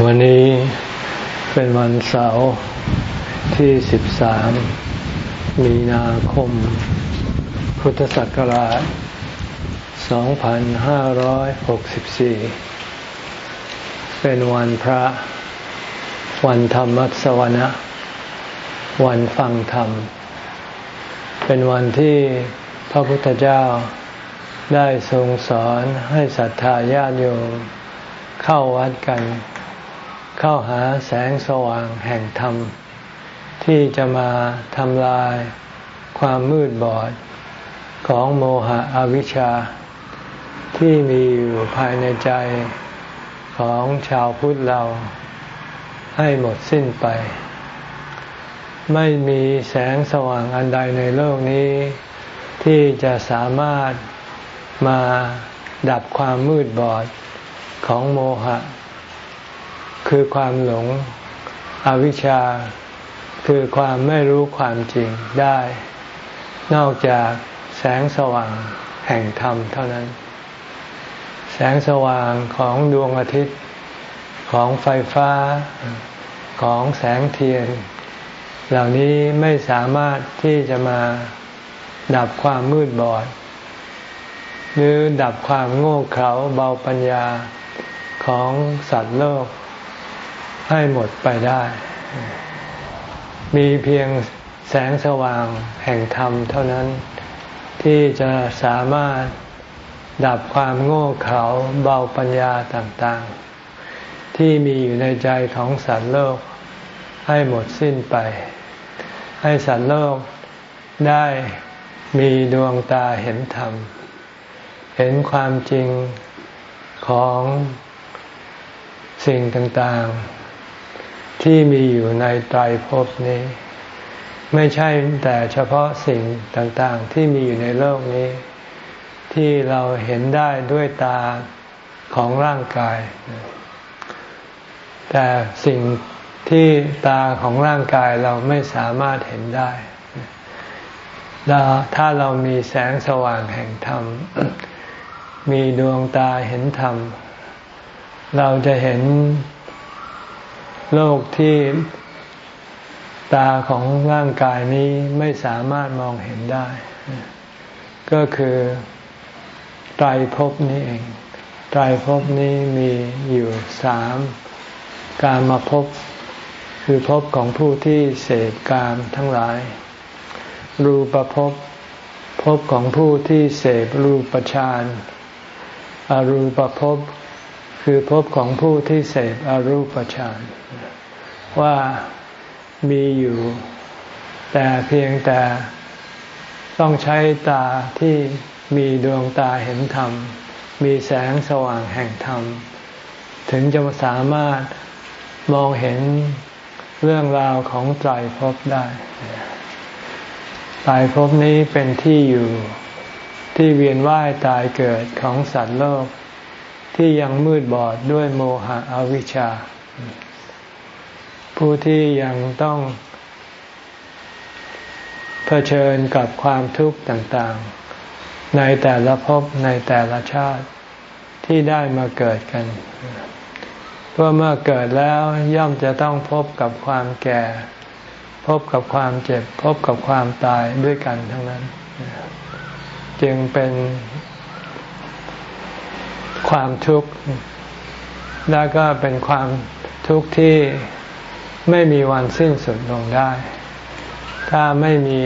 วันนี้เป็นวันเสาร์ที่ 13 มีนาคม พุทธศักราช 2564 เป็นวันพระ วันธรรมสวนะ วันฟังธรรม เป็นวันที่พระพุทธเจ้าได้ทรงสอนให้ศรัทธาญาติโยมเข้าวัดกัน เข้าหาแสงสว่างแห่งธรรม ที่จะมาทำลายความมืดบอดของโมหะอวิชชา ที่มีอยู่ภายในใจของชาวพุทธเราให้หมดสิ้นไป ไม่มีแสงสว่างอันใดในโลกนี้ ที่จะสามารถมาดับความมืดบอดของโมหะ คือความหลงอวิชชา คือความไม่รู้ความจริงได้ นอกจากแสงสว่างแห่งธรรมเท่านั้น แสงสว่างของดวงอาทิตย์ของไฟฟ้าของแสงเทียน เหล่านี้ไม่สามารถที่จะมาดับความมืดบอด หรือดับความโง่เขลาเบาปัญญาของสัตว์โลก ให้หมดไปได้ มีเพียงแสงสว่างแห่งธรรมเท่านั้นที่จะสามารถดับความโง่เขลาเบาปัญญาต่างๆ ที่มีอยู่ในใจของสัตว์โลกให้หมดสิ้นไป ให้สัตว์โลกได้มีดวงตาเห็นธรรม เห็นความจริงของสิ่งต่างๆ ที่มีอยู่ในไตรภพนี้ ไม่ใช่แต่เฉพาะสิ่งต่างๆ ที่มีอยู่ในโลกนี้ ที่เราเห็นได้ด้วยตาของร่างกาย แต่สิ่งที่ตาของร่างกายเราไม่สามารถเห็นได้ถ้าเรามีแสงสว่างแห่งธรรม มีดวงตาเห็นธรรม เราจะเห็น โลกที่ตาของร่างกายนี้ไม่สามารถมองเห็นได้ ก็คือไตรภพนี้เอง ไตรภพนี้มีอยู่สามการมาพบคือภพของผู้ที่เสพกามทั้งหลาย รูปภพภพของผู้ที่เสพรูปฌานอรูปภพ คือภพของผู้ที่เสพอรูปฌานว่ามีอยู่ แต่เพียงแต่ต้องใช้ตาที่มีดวงตาเห็นธรรม มีแสงสว่างแห่งธรรม ถึงจะสามารถมองเห็นเรื่องราวของไตรภพได้ไตรภพนี้เป็นที่อยู่ที่เวียนว่ายตายเกิดของสัตว์โลก ที่ยังมืดบอดด้วยโมหะอวิชชา ผู้ที่ยังต้องเผชิญกับความทุกข์ต่างๆ ในแต่ละภพในแต่ละชาติที่ได้มาเกิดกันเพราะเมื่อเกิดแล้วย่อมจะต้องพบกับความแก่ พบกับความเจ็บ พบกับความตายด้วยกันทั้งนั้น จึงเป็น ความทุกข์ และก็เป็นความทุกข์ที่ไม่มีวันสิ้นสุดลงได้ ถ้าไม่มี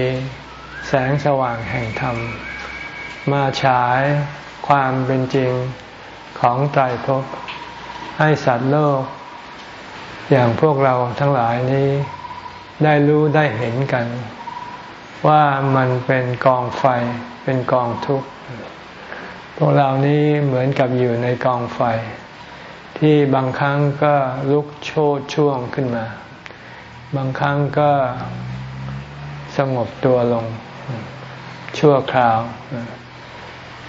แสงสว่างแห่งธรรม มาฉายความเป็นจริงของไตรภพให้สัตว์โลก อย่างพวกเราทั้งหลายนี้ได้รู้ได้เห็นกัน ว่ามันเป็นกองไฟเป็นกองทุกข์ พวกเรานี้เหมือนกับอยู่ในกองไฟ ที่บางครั้งก็ลุกโชดช่วงขึ้นมา บางครั้งก็สงบตัวลง ชั่วคราว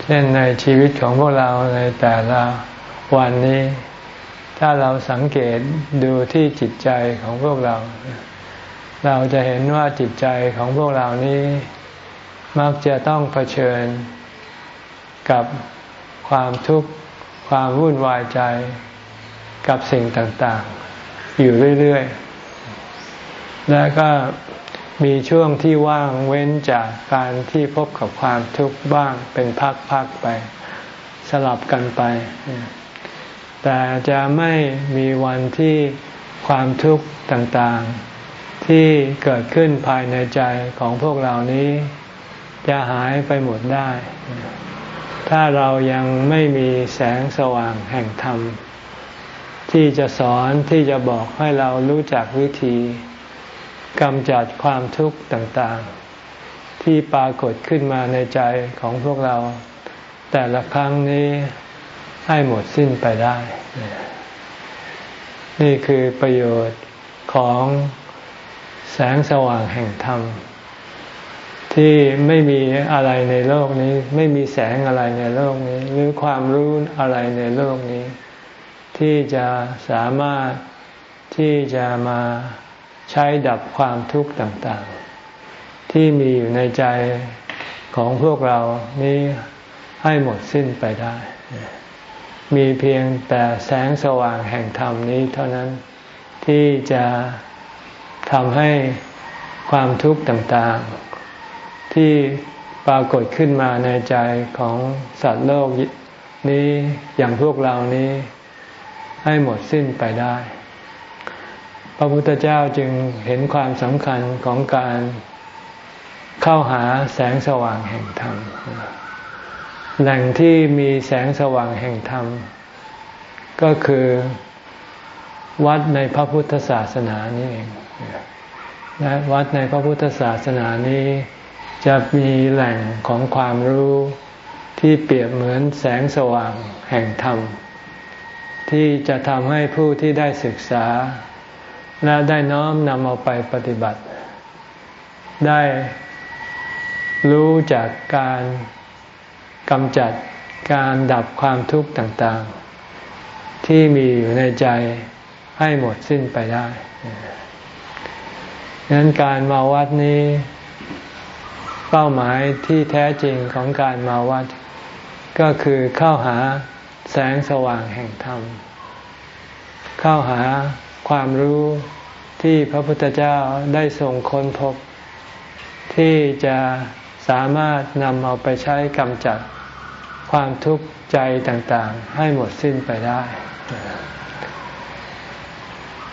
เช่นในชีวิตของพวกเราในแต่ละวันนี้ ถ้าเราสังเกตดูที่จิตใจของพวกเรา เราจะเห็นว่าจิตใจของพวกเรานี้ มักจะต้องเผชิญ กับความทุกข์ความวุ่นวายใจกับสิ่งต่างๆ อยู่เรื่อยๆ และก็มีช่วงที่ว่างเว้นจากการที่พบกับความทุกข์บ้างเป็นพักๆไป สลับกันไป แต่จะไม่มีวันที่ความทุกข์ต่างๆ ที่เกิดขึ้นภายในใจของพวกเรานี้ จะหายไปหมดได้ ถ้าเรายังไม่มีแสงสว่างแห่งธรรม ที่จะสอนที่จะบอกให้เรารู้จักวิธีกำจัดความทุกข์ต่างๆ ที่ปรากฏขึ้นมาในใจของพวกเรา แต่ละครั้งนี้ให้หมดสิ้นไปได้ นี่คือประโยชน์ของแสงสว่างแห่งธรรม ที่ไม่มีอะไรในโลกนี้ ไม่มีแสงอะไรในโลกนี้ หรือความรู้อะไรในโลกนี้ ที่จะสามารถที่จะมาใช้ดับความทุกข์ต่างๆ ที่มีอยู่ในใจของพวกเรานี้ให้หมดสิ้นไปได้ มีเพียงแต่แสงสว่างแห่งธรรมนี้เท่านั้นที่จะทำให้ความทุกข์ต่างๆ ที่ปรากฏขึ้นมาในใจของสัตว์โลกนี้อย่างพวกเรานี้ให้หมดสิ้นไปได้ พระพุทธเจ้าจึงเห็นความสำคัญของการเข้าหาแสงสว่างแห่งธรรม แหล่งที่มีแสงสว่างแห่งธรรม ก็คือวัดในพระพุทธศาสนานี่เองและวัดในพระพุทธศาสนานี้ จะมีแหล่งของความรู้ที่เปรียบเหมือนแสงสว่างแห่งธรรม ที่จะทำให้ผู้ที่ได้ศึกษา และได้น้อมนำเอาไปปฏิบัติ ได้รู้จากการกำจัดการดับความทุกข์ต่างๆ ที่มีอยู่ในใจให้หมดสิ้นไปได้ดังนั้นการมาวัดนี้ เป้าหมายที่แท้จริงของการมาวัด ก็คือเข้าหาแสงสว่างแห่งธรรม เข้าหาความรู้ที่พระพุทธเจ้าได้ส่งค้นพบ ที่จะสามารถนำเอาไปใช้กำจัดความทุกข์ใจต่างๆ ให้หมดสิ้นไปได้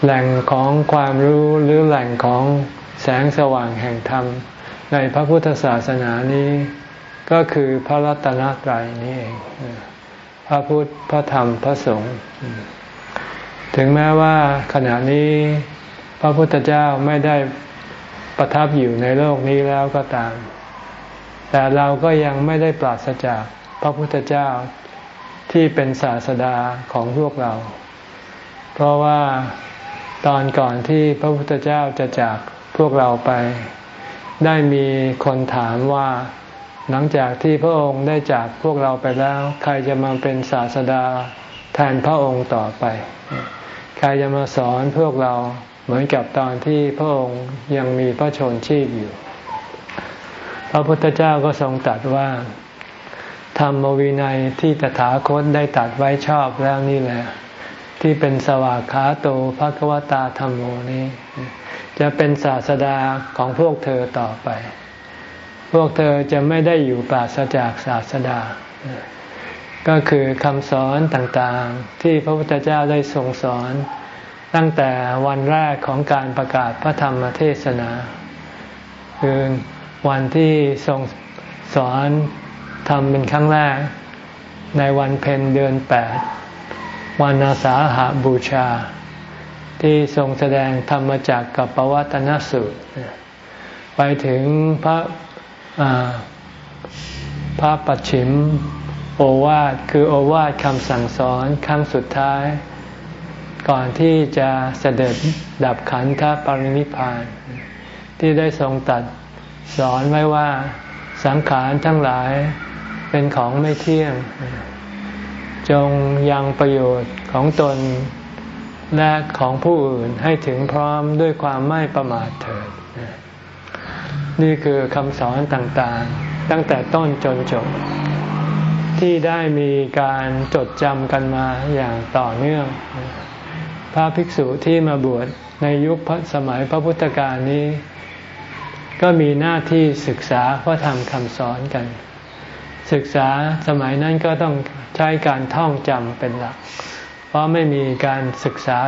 แหล่งของความรู้หรือแหล่งของแสงสว่างแห่งธรรม ในพระพุทธศาสนานี้ก็คือพระรัตนตรัยนี่เอง พระพุทธ พระธรรม พระสงฆ์ ถึงแม้ว่าขณะนี้พระพุทธเจ้าไม่ได้ประทับอยู่ในโลกนี้แล้วก็ตาม แต่เราก็ยังไม่ได้ปราศจากพระพุทธเจ้าที่เป็นศาสดาของพวกเรา เพราะว่าตอนก่อนที่พระพุทธเจ้าจะจากพวกเราไป ได้มีคนถามว่าหลังจากที่พระองค์ได้จากพวกเราไปแล้ว ใครจะมาเป็นศาสดาแทนพระองค์ต่อไป ใครจะมาสอนพวกเราเหมือนกับตอนที่พระองค์ยังมีพระชนชีพอยู่ พระพุทธเจ้าก็ทรงตรัสว่า ธรรมวินัยที่ตถาคตได้ตัดไว้ชอบแล้วนี่แหละ ที่เป็นสวากขาโตภควตาธรรมโมนี้ จะเป็นศาสดาของพวกเธอต่อไป พวกเธอจะไม่ได้อยู่ปราศจากศาสดา ก็คือคำสอนต่างๆ ที่พระพุทธเจ้าได้ทรงสอน ตั้งแต่วันแรกของการประกาศพระธรรมเทศนา คือวันที่ทรงสอนทำเป็นครั้งแรก ในวันเพ็ญเดือนแปดวันอาสาหาบูชา ที่ทรงแสดงธรรมจักกับปวัตนสูตร ไปถึงพระพระปัจฉิมโอวาทคือโอวาทคำสั่งสอนครั้งสุดท้าย ก่อนที่จะเสด็จดับขันธปรินิพาน ที่ได้ทรงตัดสอนไว้ว่าสังขารทั้งหลายเป็นของไม่เที่ยง จงยังประโยชน์ของตน และของผู้อื่นให้ถึงพร้อมด้วยความไม่ประมาทเถิด นี่คือคำสอนต่างๆ ตั้งแต่ต้นจนจบ ที่ได้มีการจดจำกันมาอย่างต่อเนื่อง พระภิกษุที่มาบวชในยุคสมัยพระพุทธกาลนี้ ก็มีหน้าที่ศึกษาพระธรรมคำสอนกัน ศึกษาสมัยนั้นก็ต้องใช้การท่องจำเป็นหลัก ราะไม่มีการศึกษา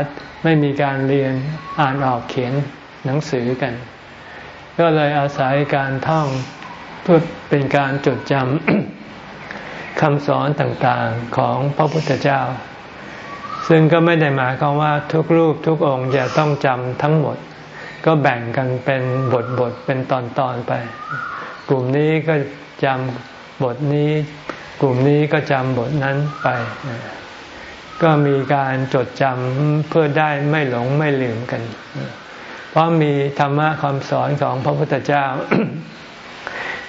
ไม่มีการเรียนอ่านออกเขียนหนังสือกัน ก็เลยอาศัยการท่องเพื่อเป็นการจดจำคำสอนต่างๆของพระพุทธเจ้า ซึ่งก็ไม่ได้หมายความว่าทุกรูปทุกองค์จะต้องจำทั้งหมด ก็แบ่งกันเป็นบทบทเป็นตอนๆไป กลุ่มนี้ก็จำบทนี้ กลุ่มนี้ก็จำบทนั้นไป ก็มีการจดจำเพื่อได้ไม่หลงไม่ลืมกัน เพราะมีธรรมะคำสอนของพระพุทธเจ้า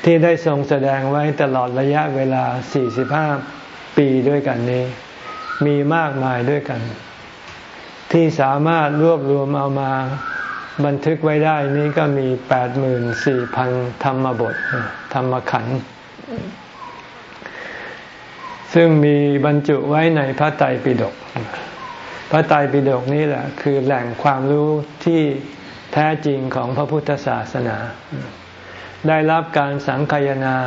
ที่ได้ทรงแสดงไว้ตลอดระยะเวลา 45 ปีด้วยกันนี้ มีมากมายด้วยกัน ที่สามารถรวบรวมเอามาบันทึกไว้ได้นี้ก็มี 84,000 ธรรมบท ธรรมขันธ์ ซึ่งมีบรรจุไว้ในพระไตรปิฎกพระไตรปิฎกนี้แหละคือแหล่งความรู้ที่แท้จริงของพระพุทธศาสนา ได้รับการสังคายนา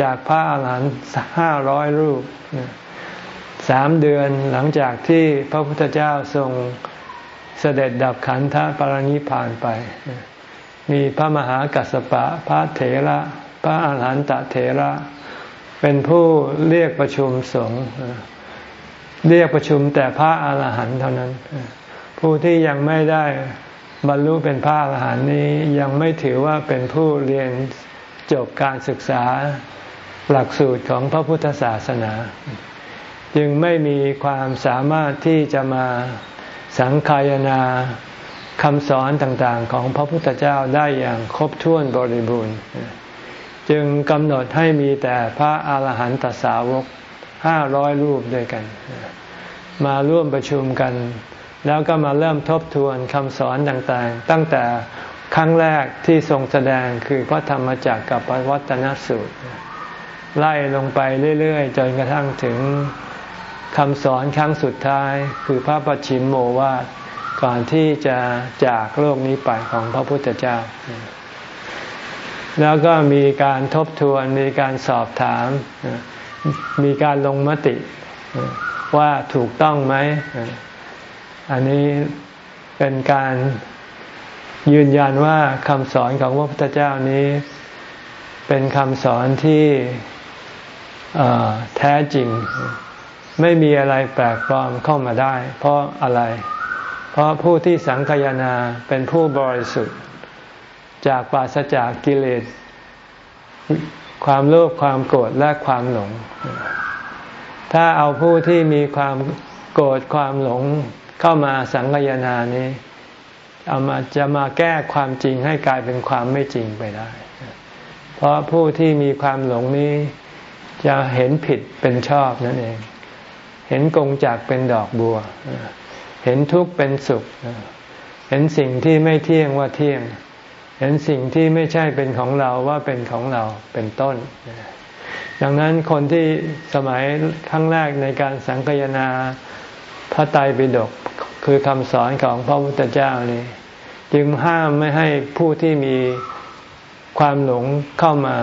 จากพระอาหารหันต์ห้าร้อยรูปสามเดือนหลังจากที่พระพุทธเจ้าทรงเสด็จดับขันธปรินิพานไป มีพระมหากัสสปะ พระเถระ พระอาหารหันตเถระ เป็นผู้เรียกประชุมสงฆ์เรียกประชุมแต่พระอาหารหันต์เท่านั้น ผู้ที่ยังไม่ได้บรรลุเป็นพระอรหันต์นี้ยังไม่ถือว่าเป็นผู้เรียนจบการศึกษาหลักสูตรของพระพุทธศาสนา จึงไม่มีความสามารถที่จะมาสังคายนาคำสอนต่างๆ ของพระพุทธเจ้าได้อย่างครบถ้วนบริบูรณ์ จึงกำหนดให้มีแต่พระอาหารหันตสาวกห้าร้อยรูปด้วยกัน มาร่วมประชุมกัน แล้วก็มาเริ่มทบทวนคำสอนต่างๆ ตั้งแต่ครั้งแรกที่ทรงแสดงคือพระธรรมจักรกับวัตนสูตร ไล่ลงไปเรื่อยๆ จนกระทั่งถึงคำสอนครั้งสุดท้าย คือพระปัจฉิมโมวาทก่อนที่จะจากโลกนี้ไปของพระพุทธเจ้า แล้วก็มีการทบทวนมีการสอบถาม มีการลงมติว่าถูกต้องไหม อันนี้เป็นการยืนยันว่าคำสอนของพระพุทธเจ้านี้ เป็นคำสอนที่แท้จริง ไม่มีอะไรแปลกปลอมเข้ามาได้ เพราะอะไร เพราะผู้ที่สังคยนาเป็นผู้บริสุทธิ์ จากปราศจากกิเลส ความโลภความโกรธและความหลง ถ้าเอาผู้ที่มีความโกรธความหลงเข้ามาสังกยนานี้ เอามาจะมาแก้ความจริงให้กลายเป็นความไม่จริงไปได้ เพราะผู้ที่มีความหลงนี้จะเห็นผิดเป็นชอบนั่นเอง เห็นกงจากเป็นดอกบัว เห็นทุกข์เป็นสุข เห็นสิ่งที่ไม่เที่ยงว่าเที่ยง เห็นสิ่งที่ไม่ใช่เป็นของเราว่าเป็นของเราเป็นต้น ดังนั้นคนที่สมัยครั้งแรกในการสังกยนาพระไตรปิฎกคือคำสอนของพระพุทธเจ้านี่จึงห้ามไม่ให้ผู้ที่มีความหลงเข้ามา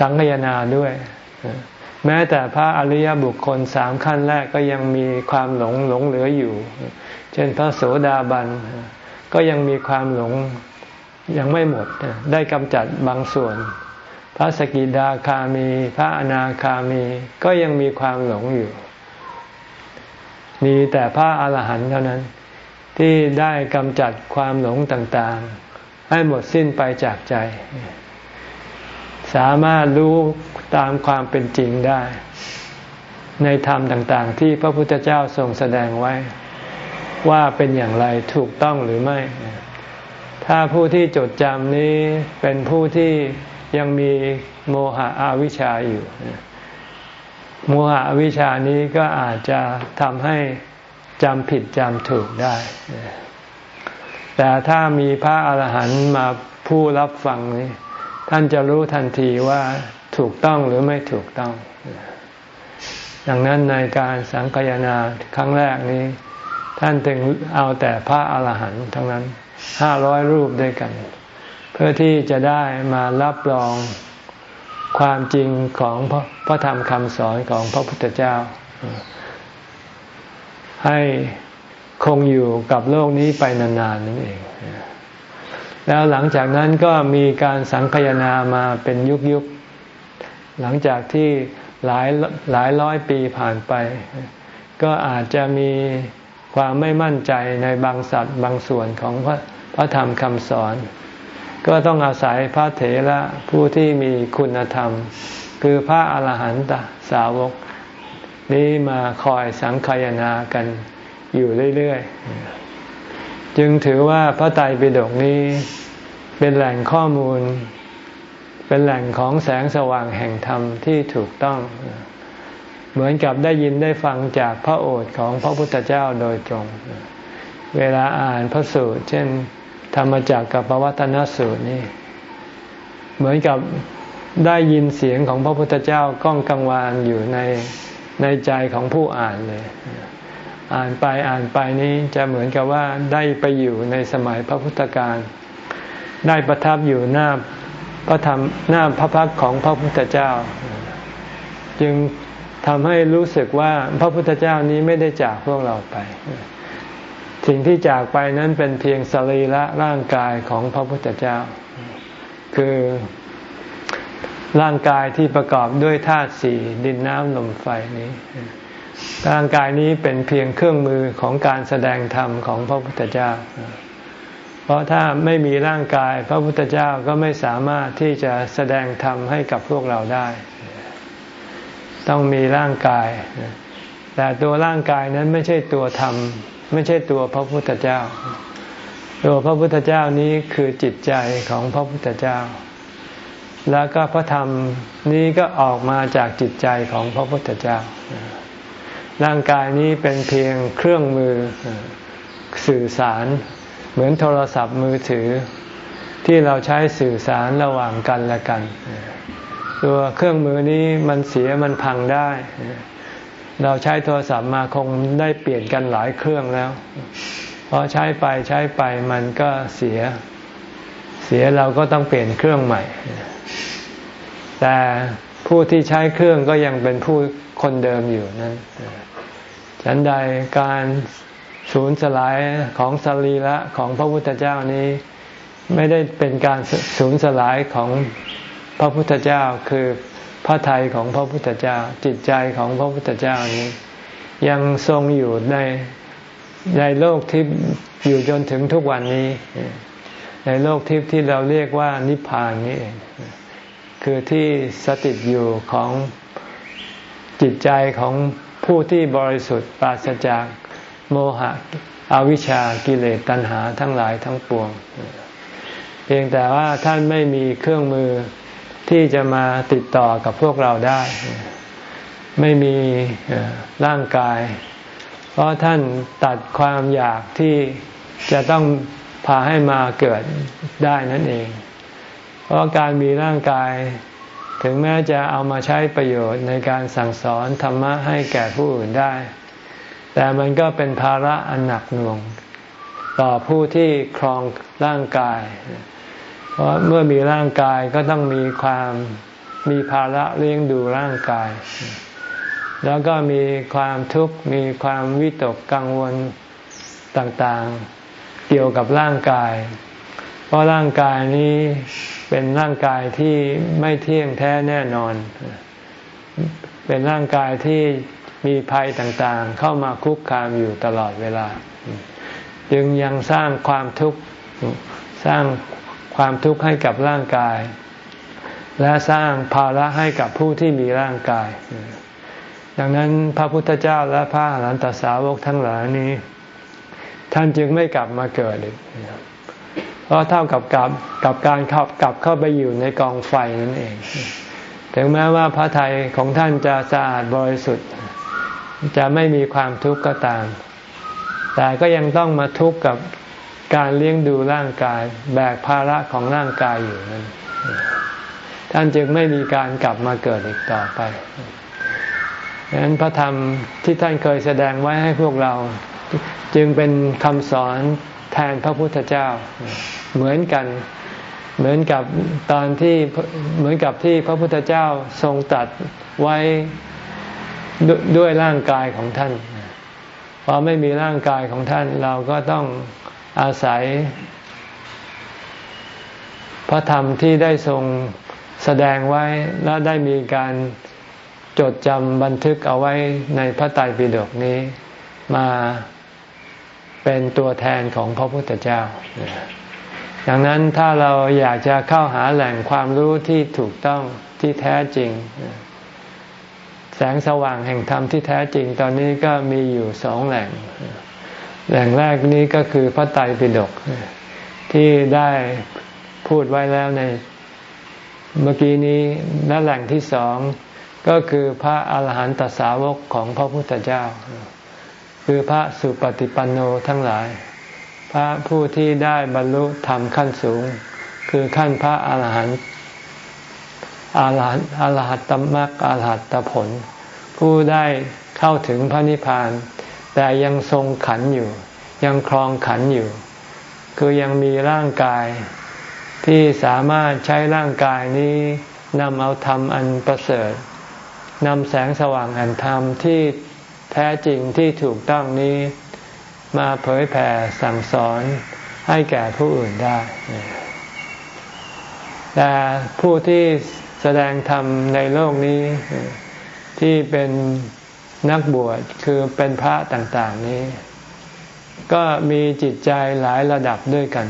สังคยนาด้วย แม้แต่พระอริยบุคคลสามขั้นแรกก็ยังมีความหลงหลงเหลืออยู่ เช่นพระโสดาบันก็ยังมีความหลง ยังไม่หมดได้กำจัดบางส่วน พระสกิดาคามี พระอนาคามีก็ยังมีความหลงอยู่ มีแต่พระอาหารหันต์เท่านั้น ที่ได้กำจัดความหลงต่างๆ ให้หมดสิ้นไปจากใจ สามารถรู้ตามความเป็นจริงได้ ในธรรมต่างๆ ที่พระพุทธเจ้าทรงแสดงไว้ว่าเป็นอย่างไรถูกต้องหรือไม่ ถ้าผู้ที่จดจำนี้เป็นผู้ที่ยังมีโมหะอาวิชชาอยู่โมหะวิชานี้ก็อาจจะทำให้จำผิดจำถูกได้ แต่ถ้ามีพระอาหารหันต์มาผู้รับฟังนี้ ท่านจะรู้ทันทีว่าถูกต้องหรือไม่ถูกต้อง ดังนั้นในการสังคยนาครั้งแรกนี้ ท่านถึงเอาแต่พระอาหารหันต์ทั้งนั้น ห้าร้อยรูปด้วยกัน เพื่อที่จะได้มารับรองความจริงของพระพระธรรมคำสอนของพระพุทธเจ้า ให้คงอยู่กับโลกนี้ไปนานๆนั่นเอง แล้วหลังจากนั้นก็มีการสังคยนามาเป็นยุคๆ หลังจากที่หลายหลายร้อยปีผ่านไป ก็อาจจะมี ความไม่มั่นใจในบางสัตว์บางส่วนของพระพระธรรมคำสอน ก็ต้องอาศัยพระเถระผู้ที่มีคุณธรรม คือพระอาหารหันตสาวก นี้มาคอยสังคายนากันอยู่เรื่อยๆ จึงถือว่าพระไตรปิฎกนี้เป็นแหล่งข้อมูล เป็นแหล่งของแสงสว่างแห่งธรรมที่ถูกต้อง เหมือนกับได้ยินได้ฟังจากพระโอษฐ์ของพระพุทธเจ้าโดยตรง เวลาอ่านพระสูตร เช่น ธรรมจักกับปวัตนสูตรนี่ เหมือนกับได้ยินเสียงของพระพุทธเจ้าก้องกังวานอยู่ในในใจของผู้อ่านเลย อ่านไปอ่านไปนี้จะเหมือนกับว่าได้ไปอยู่ในสมัยพระพุทธการได้ประทับอยู่หน้าพระธรรมหน้าพระพักของพระพุทธเจ้า จึง ทำให้รู้สึกว่าพระพุทธเจ้านี้ไม่ได้จากพวกเราไป สิ่งที่จากไปนั้นเป็นเพียงสรีระร่างกายของพระพุทธเจ้า คือร่างกายที่ประกอบด้วยธาตุสี่ดินน้ำลมไฟนี้ ร่างกายนี้เป็นเพียงเครื่องมือของการแสดงธรรมของพระพุทธเจ้า เพราะถ้าไม่มีร่างกายพระพุทธเจ้าก็ไม่สามารถที่จะแสดงธรรมให้กับพวกเราได้ ต้องมีร่างกาย แต่ตัวร่างกายนั้นไม่ใช่ตัวธรรม ไม่ใช่ตัวพระพุทธเจ้า ตัวพระพุทธเจ้านี้คือจิตใจของพระพุทธเจ้า แล้วก็พระธรรมนี้ก็ออกมาจากจิตใจของพระพุทธเจ้า ร่างกายนี้เป็นเพียงเครื่องมือสื่อสาร เหมือนโทรศัพท์มือถือ ที่เราใช้สื่อสารระหว่างกันและกัน ตัวเครื่องมือนี้มันเสียมันพังได้ เราใช้โทรศัพท์มาคงได้เปลี่ยนกันหลายเครื่องแล้วพอใช้ไปใช้ไปมันก็เสีย เสียเราก็ต้องเปลี่ยนเครื่องใหม่ แต่ผู้ที่ใช้เครื่องก็ยังเป็นผู้คนเดิมอยู่นั้นฉันใดการสูญสลายของสรีระของพระพุทธเจ้านี้ ไม่ได้เป็นการสูญสลายของ พระพุทธเจ้าคือพระทัยของพระพุทธเจ้า จิตใจของพระพุทธเจ้านี้ ยังทรงอยู่ในในโลกทิพย์อยู่จนถึงทุกวันนี้ ในโลกทิพย์ที่เราเรียกว่านิพพานนี้เองคือที่สถิตอยู่ของจิตใจของผู้ที่บริสุทธิ์ปราศจากโมหะอวิชชากิเลสตัณหาทั้งหลายทั้งปวง เพียงแต่ว่าท่านไม่มีเครื่องมือ ที่จะมาติดต่อกับพวกเราได้ ไม่มีร่างกาย เพราะท่านตัดความอยากที่จะต้องพาให้มาเกิดได้นั่นเอง เพราะการมีร่างกาย ถึงแม้จะเอามาใช้ประโยชน์ในการสั่งสอนธรรมะให้แก่ผู้อื่นได้ แต่มันก็เป็นภาระอันหนักหน่วง ต่อผู้ที่ครองร่างกายเเพราะเมื่อมีร่างกายก็ต้องมีความมีภาระเลี้ยงดูร่างกาย แล้วก็มีความทุกข์มีความวิตกกังวลต่างๆ เกี่ยวกับร่างกาย เพราะร่างกายนี้เป็นร่างกายที่ไม่เที่ยงแท้แน่นอน เป็นร่างกายที่มีภัยต่างๆ เข้ามาคุกคามอยู่ตลอดเวลา จึงยังสร้างความทุกข์สร้าง ความทุกข์ให้กับร่างกาย และสร้างภาระให้กับผู้ที่มีร่างกาย ดังนั้นพระพุทธเจ้าและพระอรหันตสาวกทั้งหลายนี้ ท่านจึงไม่กลับมาเกิดอีกเพราะเท่ากับกับกับการขับกลับเข้าไปอยู่ในกองไฟนั่นเอง ถึงแม้ว่าพระทัยของท่านจะสะอาดบริสุทธิ์ จะไม่มีความทุกข์ก็ตาม แต่ก็ยังต้องมาทุกข์กับ การเลี้ยงดูร่างกาย แบกภาระของร่างกายอยู่นั้นท่านจึงไม่มีการกลับมาเกิดอีกต่อไปดังนั้นพระธรรมที่ท่านเคยแสดงไว้ให้พวกเรา จึงเป็นคำสอนแทนพระพุทธเจ้า เหมือนกันเหมือนกับตอนที่เหมือนกับที่พระพุทธเจ้าทรงตัดไว้ด้วยร่างกายของท่านพอไม่มีร่างกายของท่านเราก็ต้อง อาศัย พระธรรมที่ได้ทรงแสดงไว้และได้มีการจดจำบันทึกเอาไว้ในพระไตรปิฎกนี้ มาเป็นตัวแทนของพระพุทธเจ้า ดังนั้นถ้าเราอยากจะเข้าหาแหล่งความรู้ที่ถูกต้องที่แท้จริง แสงสว่างแห่งธรรมที่แท้จริงตอนนี้ก็มีอยู่สองแหล่ง แหล่งแรกนี้ก็คือพระไตรปิฎกที่ได้พูดไว้แล้วในเมื่อกี้นี้และแหล่งที่สองก็คือพระอาหารหันตสาวกของพระพุทธเจ้า คือพระสุปฏิปันโนทั้งหลาย พระผู้ที่ได้บรรลุธรรมขั้นสูง คือขั้นพระอาหารหันต์อาหารอาหหัตตมรรคอาหัตตผล ผู้ได้เข้าถึงพระนิพพาน แต่ยังทรงขันอยู่ ยังครองขันอยู่ คือยังมีร่างกาย ที่สามารถใช้ร่างกายนี้นำเอาธรรมอันประเสริฐนำแสงสว่างแห่งธรรมที่แท้จริงที่ถูกต้องนี้ มาเผยแผ่สั่งสอนให้แก่ผู้อื่นได้ แต่ผู้ที่แสดงธรรมในโลกนี้ที่เป็น นักบวชคือเป็นพระต่างๆนี้ ก็มีจิตใจหลายระดับด้วยกัน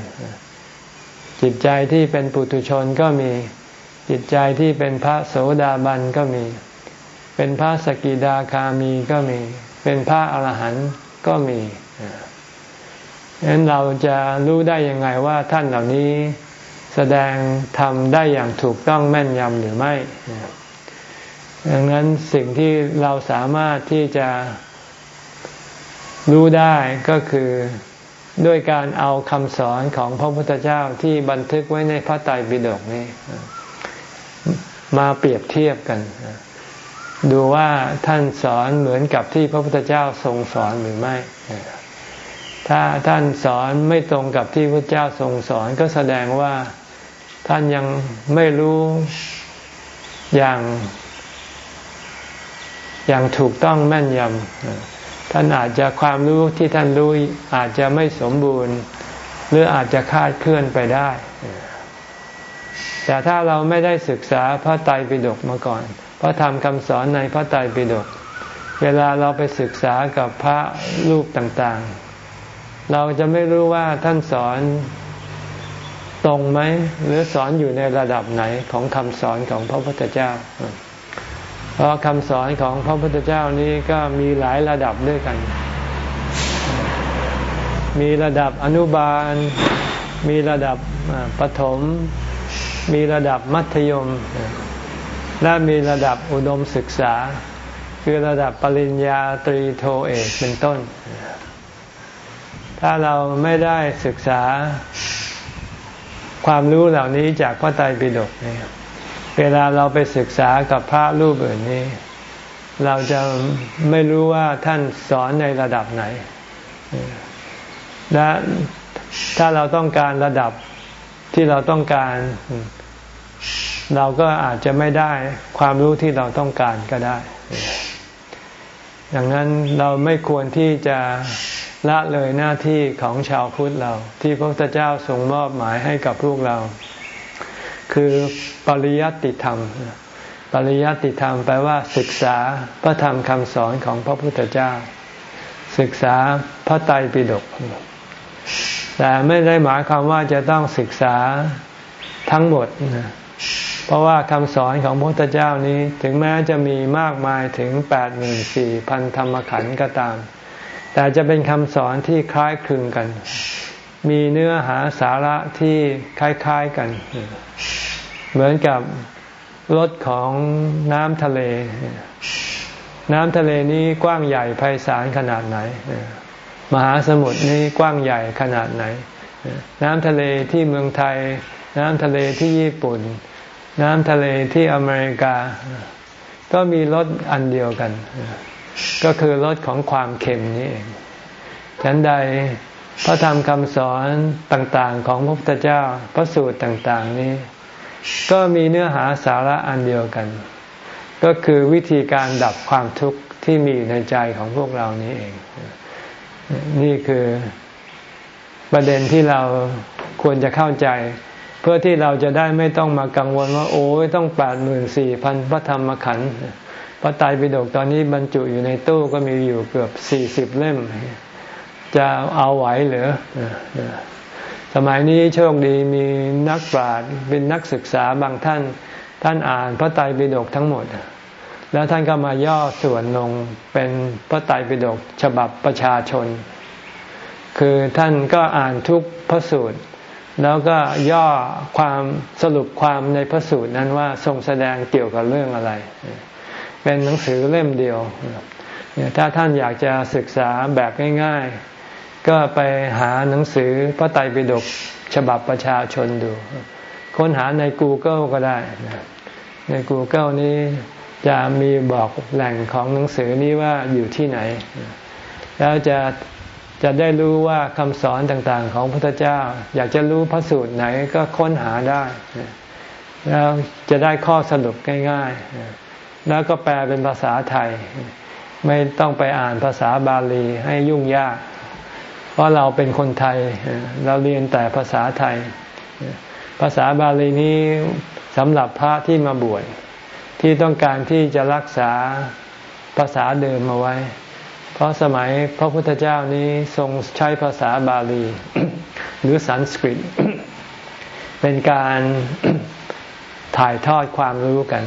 จิตใจที่เป็นปุถุชนก็มี จิตใจที่เป็นพระโสดาบันก็มี เป็นพระสกิดาคามีก็มี เป็นพระอรหันต์ก็มีฉะนั้นเราจะรู้ได้ยังไงว่าท่านเหล่านี้แสดงทำได้อย่างถูกต้องแม่นยำหรือไม่ ดังนั้นสิ่งที่เราสามารถที่จะรู้ได้ก็คือด้วยการเอาคำสอนของพระพุทธเจ้าที่บันทึกไว้ในพระไตรปิฎกนี้ มาเปรียบเทียบกัน ดูว่าท่านสอนเหมือนกับที่พระพุทธเจ้าทรงสอนหรือไม่ ถ้าท่านสอนไม่ตรงกับที่พระเจ้าทรงสอนก็แสดงว่าท่านยังไม่รู้อย่าง อย่างถูกต้องแม่นยำท่านอาจจะความรู้ที่ท่านรู้อาจจะไม่สมบูรณ์ หรืออาจจะคาดเคลื่อนไปได้ แต่ถ้าเราไม่ได้ศึกษาพระไตรปิฎกมาก่อน พระธรรมคำสอนในพระไตรปิฎกเวลาเราไปศึกษากับพระรูปต่างๆ เราจะไม่รู้ว่าท่านสอนตรงไหมหรือสอนอยู่ในระดับไหนของคำสอนของพระพุทธเจ้า เพราะคำสอนของพระพุทธเจ้านี้ก็มีหลายระดับด้วยกัน มีระดับอนุบาล มีระดับปฐม มีระดับมัธยม และมีระดับอุดมศึกษา คือระดับปริญญาตรีโทเอกเป็นต้น ถ้าเราไม่ได้ศึกษาความรู้เหล่านี้จากพระไตรปิฎกเนี่ย เวลาเราไปศึกษากับพระรูปอื่นนี้ เราจะไม่รู้ว่าท่านสอนในระดับไหน และถ้าเราต้องการระดับที่เราต้องการ เราก็อาจจะไม่ได้ความรู้ที่เราต้องการก็ได้ ดังนั้นเราไม่ควรที่จะละเลยหน้าที่ของชาวพุทธเรา ที่พระพุทธเจ้าทรงมอบหมายให้กับพวกเรา คือปริยัติธรรม ปริยัติธรรมแปลว่าศึกษาพระธรรมคำสอนของพระพุทธเจ้า ศึกษาพระไตรปิฎกแต่ไม่ได้หมายความว่าจะต้องศึกษาทั้งหมด เพราะว่าคำสอนของพระพุทธเจ้านี้ถึงแม้จะมีมากมายถึงแปดหมื่นสี่พันธรรมขันธ์ก็ตาม แต่จะเป็นคำสอนที่คล้ายคลึงกัน มีเนื้อหาสาระที่คล้าย ๆกัน เหมือนกับรถของน้ำทะเล น้ำทะเลนี้กว้างใหญ่ไพศาลขนาดไหน มหาสมุทรนี้กว้างใหญ่ขนาดไหน น้ำทะเลที่เมืองไทย น้ำทะเลที่ญี่ปุ่น น้ำทะเลที่อเมริกา ก็มีรสอันเดียวกัน ก็คือรสของความเค็มนี่เองฉันใดพระธรรมคำสอนต่างๆ ของพระพุทธเจ้าพระสูตรต่าง ๆ นี้ ก็มีเนื้อหาสาระอันเดียวกัน ก็คือวิธีการดับความทุกข์ที่มีในใจของพวกเรานี้เอง นี่คือประเด็นที่เราควรจะเข้าใจ เพื่อที่เราจะได้ไม่ต้องมากังวลว่า โอ้ยต้องแปดหมื่นสี่พันพระธรรมขันธ์พระไตรปิฎกตอนนี้บรรจุอยู่ในตู้ก็มีอยู่เกือบสี่สิบเล่ม จะเอาไหวหรือ สมัยนี้โชคดีมีนักปราชญ์เป็นนักศึกษาบางท่าน ท่านอ่านพระไตรปิฎกทั้งหมด แล้วท่านก็มาย่อส่วนลงเป็นพระไตรปิฎกฉบับประชาชน คือท่านก็อ่านทุกพระสูตร แล้วก็ย่อความสรุปความในพระสูตรนั้นว่าทรงแสดงเกี่ยวกับเรื่องอะไร เป็นหนังสือเล่มเดียว ถ้าท่านอยากจะศึกษาแบบง่าย ก็ไปหาหนังสือพระไตรปิฎกฉบับประชาชนดู ค้นหาใน Google ก็ได้ ใน Google นี้จะมีบอกแหล่งของหนังสือนี้ว่าอยู่ที่ไหน แล้วจะจะได้รู้ว่าคำสอนต่างๆ ของพระพุทธเจ้า อยากจะรู้พระสูตรไหนก็ค้นหาได้ แล้วจะได้ข้อสรุปง่าย ๆ แล้วก็แปลเป็นภาษาไทย ไม่ต้องไปอ่านภาษาบาลีให้ยุ่งยาก เพราะเราเป็นคนไทย เราเรียนแต่ภาษาไทย ภาษาบาลีนี้สำหรับพระที่มาบวชที่ต้องการที่จะรักษาภาษาเดิมมาไว้ เพราะสมัยพระพุทธเจ้านี้ทรงใช้ภาษาบาลี หรือสันสกฤต เป็นการถ่ายทอดความรู้กัน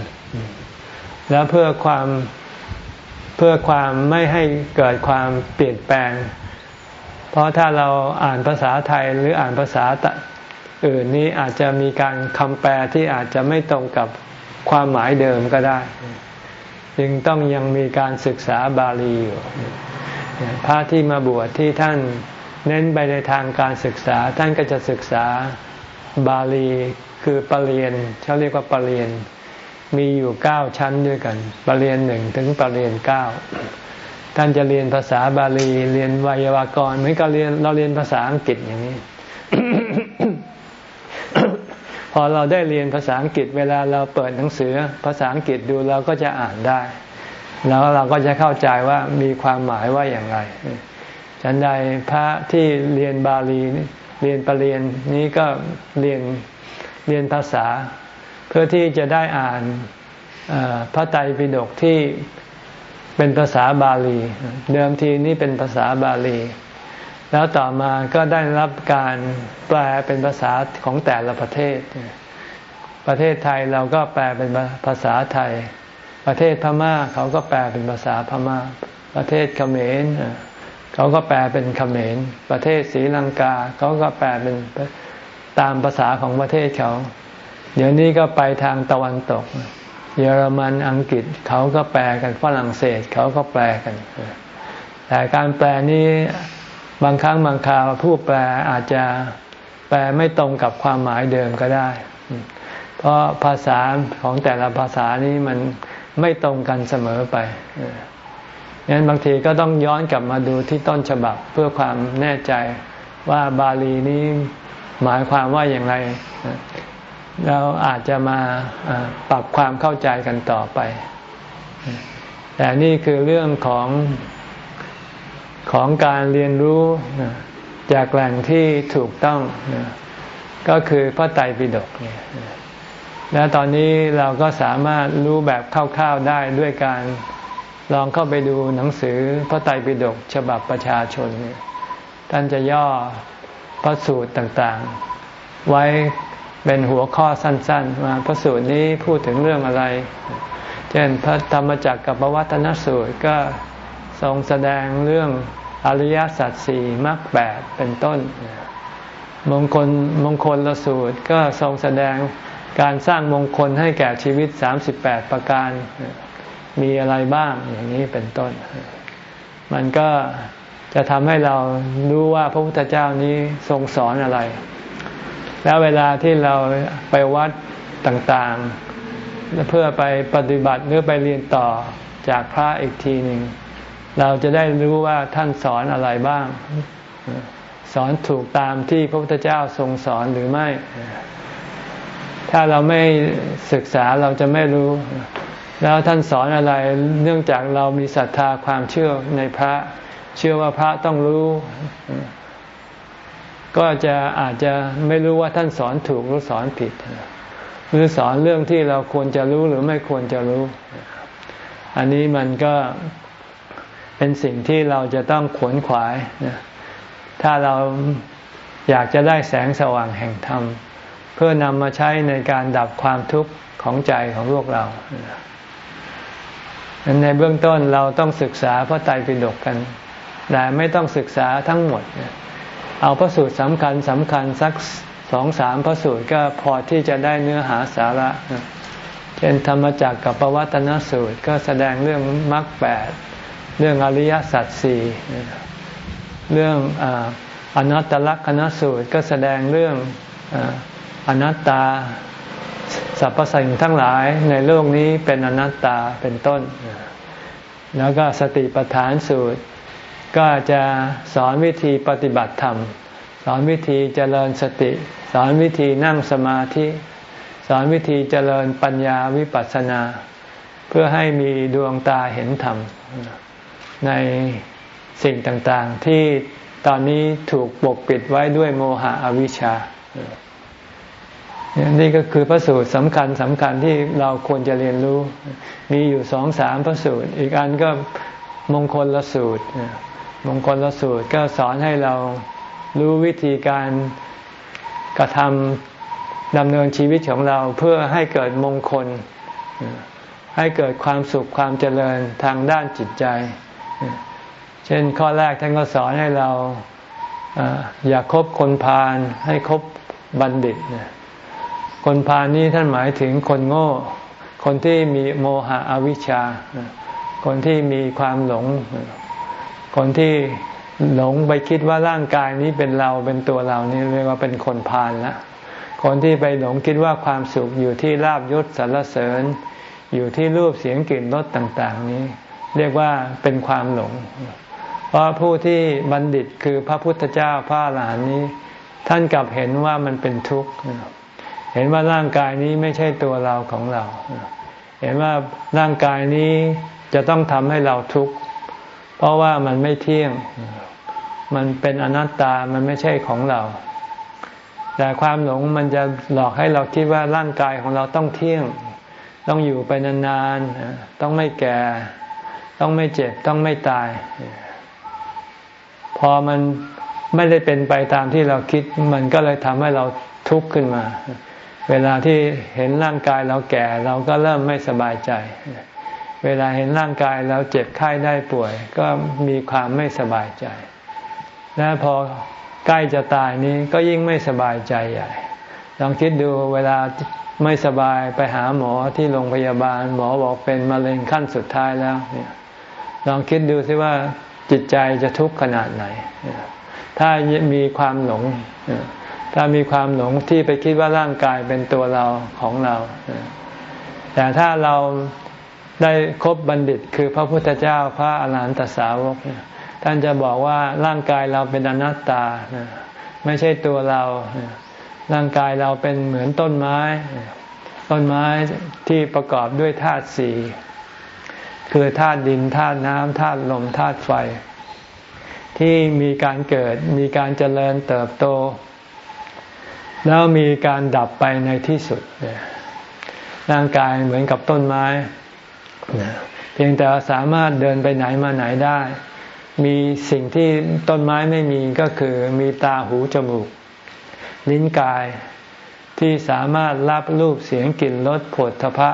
แล้วเพื่อความเพื่อความไม่ให้เกิดความเปลี่ยนแปลง เพราะถ้าเราอ่านภาษาไทยหรืออ่านภาษาอื่นนี้อาจจะมีการคำแปลที่อาจจะไม่ตรงกับความหมายเดิมก็ได้ จึงต้องยังมีการศึกษาบาลีอยู่พระที่มาบวชที่ท่านเน้นไปในทางการศึกษา ท่านก็จะศึกษาบาลีคือปรริญญาเขาเรียกว่าปรริญญามีอยู่เก้าชั้นด้วยกันปรริญญาหนึ่งถึงปรริญญาเก้า ท่านจะเรียนภาษาบาลีเรียนไวยากรณ์เหมือนกับเรียนเราเรียนภาษาอังกฤษอย่างนี้ พอเราได้เรียนภาษาอังกฤษเวลาเราเปิดหนังสือภาษาอังกฤษดูเราก็จะอ่านได้ แล้วเราก็จะเข้าใจว่ามีความหมายว่าอย่างไรฉันใดพระที่เรียนบาลีเรียนปรริญญานี้ก็เรียนเรียนภาษา เพื่อที่จะได้อ่านพระไตรปิฎกที่ เป็นภาษาบาลี เดิมทีนี่เป็นภาษาบาลี แล้วต่อมาก็ได้รับการแปลเป็นภาษาของแต่ละประเทศ ประเทศไทยเราก็แปลเป็นภาษาไทย ประเทศพม่าเขาก็แปลเป็นภาษาพม่า ประเทศเขมรเขาก็แปลเป็นเขมร ประเทศศรีลังกาเขาก็แปลเป็นตามภาษาของประเทศเขา เดี๋ยวนี้ก็ไปทางตะวันตก เยอรมันอังกฤษเขาก็แปลกันฝรั่งเศสเขาก็แปลกัน แต่การแปลนี้บางครั้งบางคราวผู้แปลอาจจะแปลไม่ตรงกับความหมายเดิมก็ได้ เพราะภาษาของแต่ละภาษานี้มันไม่ตรงกันเสมอไปงั้นบางทีก็ต้องย้อนกลับมาดูที่ต้นฉบับเพื่อความแน่ใจว่าบาลีนี้หมายความว่าอย่างไร เราอาจจะมาปรับความเข้าใจกันต่อไป แต่นี่คือเรื่องของของการเรียนรู้จากแหล่งที่ถูกต้อง ก็คือพระไตรปิฎกและตอนนี้เราก็สามารถรู้แบบคร่าวๆได้ด้วยการลองเข้าไปดูหนังสือพระไตรปิฎกฉบับประชาชน ท่านจะย่อพระสูตรต่างๆ ไว้ เป็นหัวข้อสั้น ๆ มาพระสูตรนี้พูดถึงเรื่องอะไร เช่นพระธรรมจักรกับวัฒนสูตรก็ทรงแสดงเรื่องอริยสัจสี่มรรคแปดเป็นต้น มงคลมงคลละสูตรก็ทรงแสดงการสร้างมงคลให้แก่ชีวิต 38 ประการมีอะไรบ้างอย่างนี้เป็นต้น มันก็จะทำให้เรารู้ว่าพระพุทธเจ้านี้ทรงสอนอะไร แล้วเวลาที่เราไปวัดต่างๆ เพื่อไปปฏิบัติหรือไปเรียนต่อจากพระอีกทีหนึ่งเราจะได้รู้ว่าท่านสอนอะไรบ้าง สอนถูกตามที่พระพุทธเจ้าทรงสอนหรือไม่ ถ้าเราไม่ศึกษาเราจะไม่รู้ แล้วท่านสอนอะไรเนื่องจากเรามีศรัทธาความเชื่อในพระ เชื่อว่าพระต้องรู้ ก็จะอาจจะไม่รู้ว่าท่านสอนถูกหรือสอนผิด หรือสอนเรื่องที่เราควรจะรู้หรือไม่ควรจะรู้ อันนี้มันก็เป็นสิ่งที่เราจะต้องขวนขวาย ถ้าเราอยากจะได้แสงสว่างแห่งธรรม เพื่อนำมาใช้ในการดับความทุกข์ของใจของพวกเราในเบื้องต้นเราต้องศึกษาพระไตรปิฎกกัน แต่ไม่ต้องศึกษาทั้งหมด เอาพระสูตรสำคัญสำคัญสักสองสามพระสูตรก็พอที่จะได้เนื้อหาสาระเช่นธรรมจักรกับปวัตนสูตรก็แสดงเรื่องมรรคแปดเรื่องอริยสัจสี่เรื่องอนัตตลักษณสูตรก็แสดงเรื่องอนัตตาสรรพสิ่งทั้งหลายในโลกนี้เป็นอนัตตาเป็นต้น แล้วก็สติปัฏฐานสูตร ก็จะสอนวิธีปฏิบัติธรรม สอนวิธีเจริญสติ สอนวิธีนั่งสมาธิ สอนวิธีเจริญปัญญาวิปัสสนา เพื่อให้มีดวงตาเห็นธรรม ในสิ่งต่างๆ ที่ตอนนี้ถูกปกปิดไว้ด้วยโมหะอวิชชา นี่ก็คือพระสูตรสำคัญสำคัญที่เราควรจะเรียนรู้ มีอยู่สองสามพระสูตร อีกอันก็มงคลละสูตร มงคลลสูตรก็สอนให้เรารู้วิธีการกระทำดำเนินชีวิตของเราเพื่อให้เกิดมงคล ให้เกิดความสุขความเจริญทางด้านจิตใจ เช่นข้อแรกท่านก็สอนให้เราอย่าคบคนพาลให้คบบัณฑิต คนพาลนี้ท่านหมายถึงคนโง่ คนที่มีโมหะอวิชชา คนที่มีความหลง คนที่หลงไปคิดว่าร่างกายนี้เป็นเราเป็นตัวเรานี่เรียกว่าเป็นคนพาลละคนที่ไปหลงคิดว่าความสุขอยู่ที่ลาบยศสรรเสริญ อยู่ที่รูปเสียงกลิ่นรสต่างๆ นี้ เรียกว่าเป็นความหลง เพราะผู้ที่บัณฑิตคือพระพุทธเจ้าพระอรหันต์นี้ ท่านกลับเห็นว่ามันเป็นทุกข์เห็นว่าร่างกายนี้ไม่ใช่ตัวเราของเรา เห็นว่าร่างกายนี้จะต้องทำให้เราทุกข์ เพราะว่ามันไม่เที่ยง มันเป็นอนัตตา มันไม่ใช่ของเรา แต่ความหลงมันจะหลอกให้เราคิดว่าร่างกายของเราต้องเที่ยง ต้องอยู่ไปนานๆ ต้องไม่แก่ ต้องไม่เจ็บ ต้องไม่ตาย พอมันไม่ได้เป็นไปตามที่เราคิด มันก็เลยทำให้เราทุกข์ขึ้นมา เวลาที่เห็นร่างกายเราแก่ เราก็เริ่มไม่สบายใจ เวลาเห็นร่างกายเราเจ็บไข้ได้ป่วย ก็มีความไม่สบายใจ และพอใกล้จะตายนี้ก็ยิ่งไม่สบายใจใหญ่ลองคิดดูเวลาไม่สบายไปหาหมอที่โรงพยาบาล หมอบอกเป็นมะเร็งขั้นสุดท้ายแล้วเนี่ยลองคิดดูซิว่าจิตใจจะทุกข์ขนาดไหน ถ้ามีความหลง ถ้ามีความหลงที่ไปคิดว่าร่างกายเป็นตัวเราของเรา แต่ถ้าเรา ได้คบบัณฑิตคือพระพุทธเจ้าพระอรหันตสาวกท่านจะบอกว่าร่างกายเราเป็นอนัตตา ไม่ใช่ตัวเรา ร่างกายเราเป็นเหมือนต้นไม้ ต้นไม้ที่ประกอบด้วยธาตุสี่คือธาตุดินธาตุน้ำธาตุลมธาตุไฟ ที่มีการเกิดมีการเจริญเติบโต แล้วมีการดับไปในที่สุด ร่างกายเหมือนกับต้นไม้ เพียงแต่สามารถเดินไปไหนมาไหนได้ มีสิ่งที่ต้นไม้ไม่มีก็คือมีตาหูจมูก ลิ้นกายที่สามารถรับรูปเสียงกลิ่นรสผลทพะ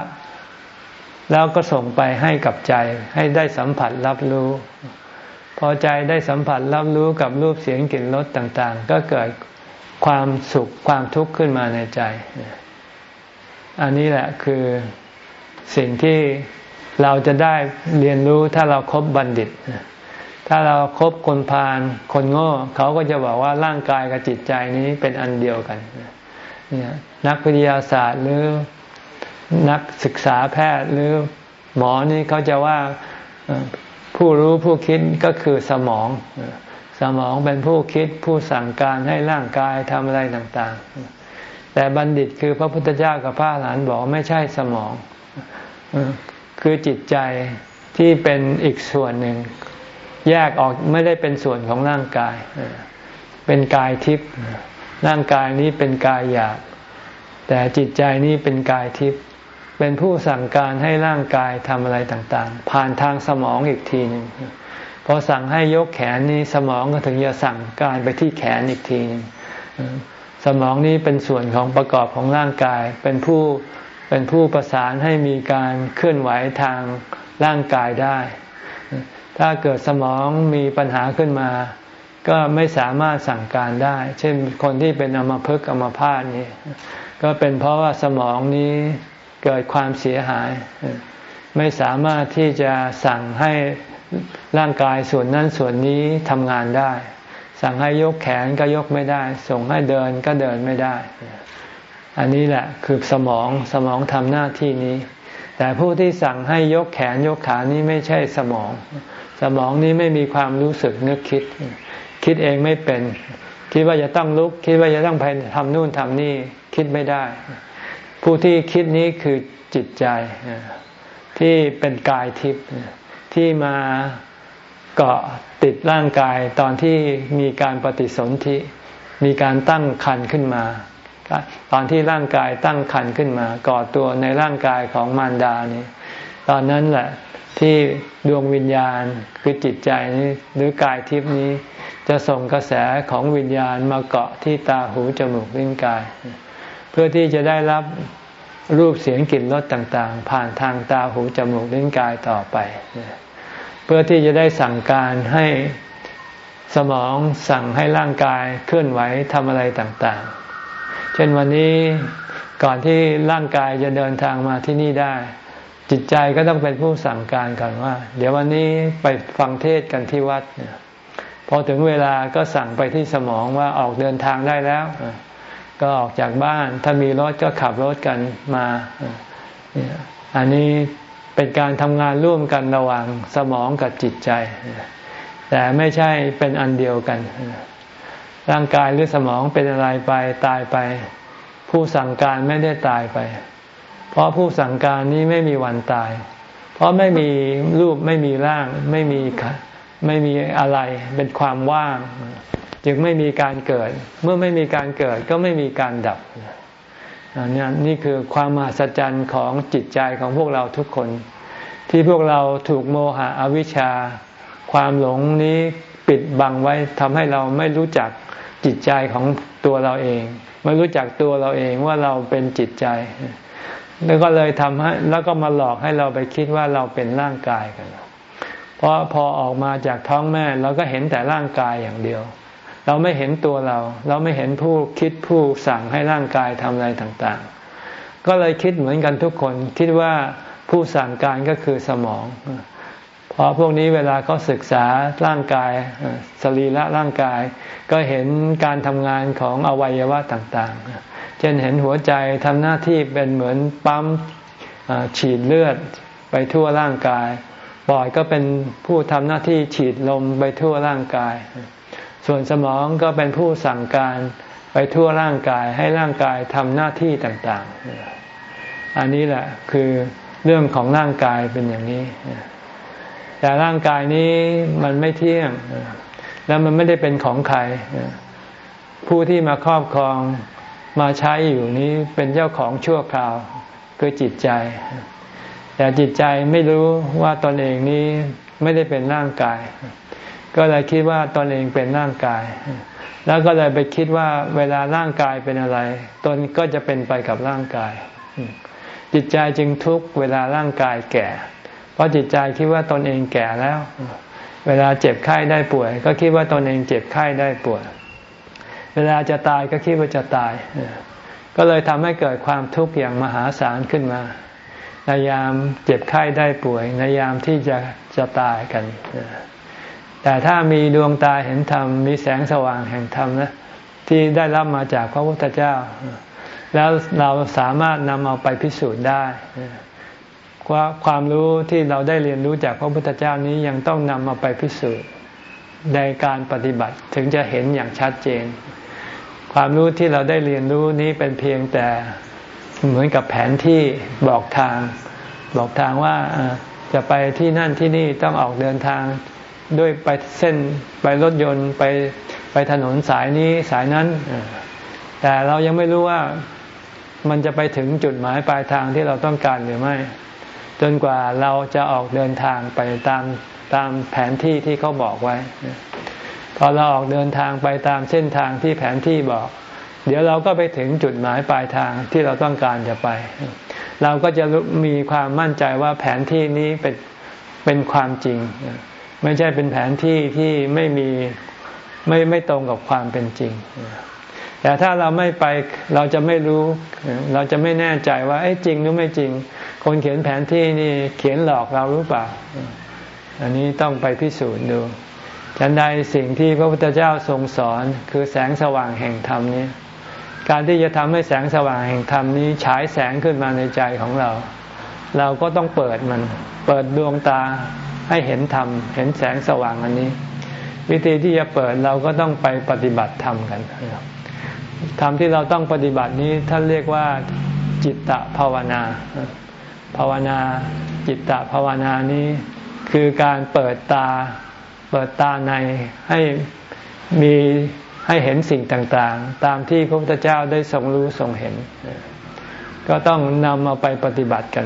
แล้วก็ส่งไปให้กับใจให้ได้สัมผัสรับรู้ พอใจได้สัมผัสรับรู้กับรูปเสียงกลิ่นรสต่างๆ ก็เกิดความสุขความทุกข์ขึ้นมาในใจ อันนี้แหละคือสิ่งที่ เราจะได้เรียนรู้ถ้าเราครบบัณฑิต ถ้าเราครบคนพาลคนโง่ เขาก็จะบอกว่าร่างกายกับจิตใจนี้เป็นอันเดียวกันเนี่ยนักวิทยาศาสตร์หรือนักศึกษาแพทย์หรือหมอนี่เขาจะว่าผผู้รู้ผู้คิดก็คือสมอง สมองเป็นผู้คิดผู้สั่งการให้ร่างกายทำอะไรต่างๆ แต่บัณฑิตคือพระพุทธเจ้ากับพระหลานบอกไม่ใช่สมอง คือจิตใจที่เป็นอีกส่วนหนึ่ง แยกออกไม่ได้เป็นส่วนของร่างกาย เป็นกายทิพย์ร่างกายนี้เป็นกายหยาบแต่จิตใจนี้เป็นกายทิพย์เป็นผู้สั่งการให้ร่างกายทำอะไรต่างๆ ผ่านทางสมองอีกทีหนึ่งพอสั่งให้ยกแขนนี้สมองก็ถึงจะสั่งการไปที่แขนอีกทีหนึ่งสมองนี้เป็นส่วนของประกอบของร่างกาย เป็นผู้ เป็นผู้ประสานให้มีการเคลื่อนไหวทางร่างกายได้ ถ้าเกิดสมองมีปัญหาขึ้นมา ก็ไม่สามารถสั่งการได้ เช่นคนที่เป็นอัมพฤกษ์อัมพาตนี่ก็เป็นเพราะว่าสมองนี้เกิดความเสียหาย ไม่สามารถที่จะสั่งให้ร่างกายส่วนนั้นส่วนนี้ทำงานได้ สั่งให้ยกแขนก็ยกไม่ได้ ส่งให้เดินก็เดินไม่ได้ อันนี้แหละคือสมองสมองทำหน้าที่นี้ แต่ผู้ที่สั่งให้ยกแขนยกขานี้ไม่ใช่สมอง สมองนี้ไม่มีความรู้สึกนึกคิด คิดเองไม่เป็น คิดว่าจะต้องลุก คิดว่าจะต้องไปทำนู่นทำนี่คิดไม่ได้ ผู้ที่คิดนี้คือจิตใจที่เป็นกายทิพย์ที่มาเกาะติดร่างกายตอนที่มีการปฏิสนธิ มีการตั้งคันขึ้นมา ตอนที่ร่างกายตั้งคันขึ้นมาก่อตัวในร่างกายของมารดานี่ตอนนั้นแหละที่ดวงวิญญาณคือจิตใจนี้หรือกายทิพย์นี้ จะส่งกระแสของวิญญาณมาเกาะที่ตาหูจมูกลิ้นกาย เพื่อที่จะได้รับรูปเสียงกลิ่นรสต่างๆ ผ่านทางตาหูจมูกลิ้นกายต่อไป เพื่อที่จะได้สั่งการให้สมองสั่งให้ร่างกายเคลื่อนไหวทำอะไรต่างๆ เช่นวันนี้ก่อนที่ร่างกายจะเดินทางมาที่นี่ได้ จิตใจก็ต้องเป็นผู้สั่งการก่อนว่า เดี๋ยววันนี้ไปฟังเทศกันที่วัดพอถึงเวลาก็สั่งไปที่สมองว่าออกเดินทางได้แล้ว ก็ออกจากบ้าน ถ้ามีรถก็ขับรถกันมา อันนี้เป็นการทำงานร่วมกันระหว่างสมองกับจิตใจ แต่ไม่ใช่เป็นอันเดียวกัน ร่างกายหรือสมองเป็นอะไรไปตายไป ผู้สั่งการไม่ได้ตายไป เพราะผู้สั่งการนี้ไม่มีวันตาย เพราะไม่มีรูปไม่มีร่างไม่มีไม่มีอะไรเป็นความว่าง จึงไม่มีการเกิด เมื่อไม่มีการเกิดก็ไม่มีการดับนี่นี่คือความมหัศจรรย์ของจิตใจของพวกเราทุกคน ที่พวกเราถูกโมหะอวิชชา ความหลงนี้ปิดบังไว้ทำให้เราไม่รู้จัก จิตใจของตัวเราเอง ไม่รู้จักตัวเราเองว่าเราเป็นจิตใจ แล้วก็เลยทำให้แล้วก็มาหลอกให้เราไปคิดว่าเราเป็นร่างกายกัน เพราะพอออกมาจากท้องแม่เราก็เห็นแต่ร่างกายอย่างเดียว เราไม่เห็นตัวเรา เราไม่เห็นผู้คิดผู้สั่งให้ร่างกายทำอะไรต่าง ๆ ก็เลยคิดเหมือนกันทุกคนคิดว่าผู้สั่งการก็คือสมอง เพราะพวกนี้เวลาเขาศึกษาร่างกายสรีระร่างกาย ก็เห็นการทำงานของอวัยวะต่างๆ เช่นเห็นหัวใจทำหน้าที่เป็นเหมือนปั๊มฉีดเลือดไปทั่วร่างกาย ปอดก็เป็นผู้ทำหน้าที่ฉีดลมไปทั่วร่างกาย ส่วนสมองก็เป็นผู้สั่งการไปทั่วร่างกายให้ร่างกายทำหน้าที่ต่างๆ อันนี้แหละคือเรื่องของร่างกายเป็นอย่างนี้ แต่ร่างกายนี้มันไม่เที่ยง แล้วมันไม่ได้เป็นของใคร ผู้ที่มาครอบครองมาใช้อยู่นี้เป็นเจ้าของชั่วคราว คือจิตใจ แต่จิตใจไม่รู้ว่าตนเองนี้ไม่ได้เป็นร่างกาย ก็เลยคิดว่าตนเองเป็นร่างกาย แล้วก็เลยไปคิดว่าเวลาร่างกายเป็นอะไร ตนก็จะเป็นไปกับร่างกาย จิตใจจึงทุกเวลาร่างกายแก่ เพราะจิตใจคิดว่าตนเองแก่แล้ว เวลาเจ็บไข้ได้ป่วย ก็คิดว่าตนเองเจ็บไข้ได้ป่วย เวลาจะตายก็คิดว่าจะตาย ก็เลยทำให้เกิดความทุกข์อย่างมหาศาลขึ้นมา ในยามเจ็บไข้ได้ป่วย ในยามที่จะจะตายกัน แต่ถ้ามีดวงตาเห็นธรรม มีแสงสว่างแห่งธรรมนะที่ได้รับมาจากพระพุทธเจ้า แล้วเราสามารถนำเอาไปพิสูจน์ได้ ว่าความรู้ที่เราได้เรียนรู้จากพระพุทธเจ้านี้ยังต้องนำมาไปพิสูจน์ในการปฏิบัติถึงจะเห็นอย่างชัดเจน ความรู้ที่เราได้เรียนรู้นี้เป็นเพียงแต่เหมือนกับแผนที่บอกทาง บอกทางว่าจะไปที่นั่นที่นี่ต้องออกเดินทางด้วยไปเส้นไปรถยนต์ไปไปถนนสายนี้สายนั้น แต่เรายังไม่รู้ว่ามันจะไปถึงจุดหมายปลายทางที่เราต้องการหรือไม่ จนกว่าเราจะออกเดินทางไปตามตามแผนที่ที่เขาบอกไว้ พอเราออกเดินทางไปตามเส้นทางที่แผนที่บอก เดี๋ยวเราก็ไปถึงจุดหมายปลายทางที่เราต้องการจะไป เราก็จะมีความมั่นใจว่าแผนที่นี้เป็นเป็นความจริง ไม่ใช่เป็นแผนที่ที่ไม่มีไม่ไม่ตรงกับความเป็นจริง แต่ถ้าเราไม่ไปเราจะไม่รู้ เราจะไม่แน่ใจว่าจริงหรือไม่จริง คนเขียนแผนที่นี่เขียนหลอกเราหรือเปล่า อันนี้ต้องไปพิสูจน์ดูฉันใดสิ่งที่พระพุทธเจ้าทรงสอนคือแสงสว่างแห่งธรรมนี้ การที่จะทำให้แสงสว่างแห่งธรรมนี้ฉายแสงขึ้นมาในใจของเรา เราก็ต้องเปิดมัน เปิดดวงตาให้เห็นธรรม เห็นแสงสว่างอันนี้ วิธีที่จะเปิดเราก็ต้องไปปฏิบัติธรรมกัน ธรรมที่เราต้องปฏิบัตินี้ท่านเรียกว่าจิตตภาวนา ภาวนาจิตตภาวนานี้คือการเปิดตา เปิดตาในให้มีให้เห็นสิ่งต่างๆ ตามที่พระพุทธเจ้าได้ทรงรู้ทรงเห็น ก็ต้องนำมาไปปฏิบัติกัน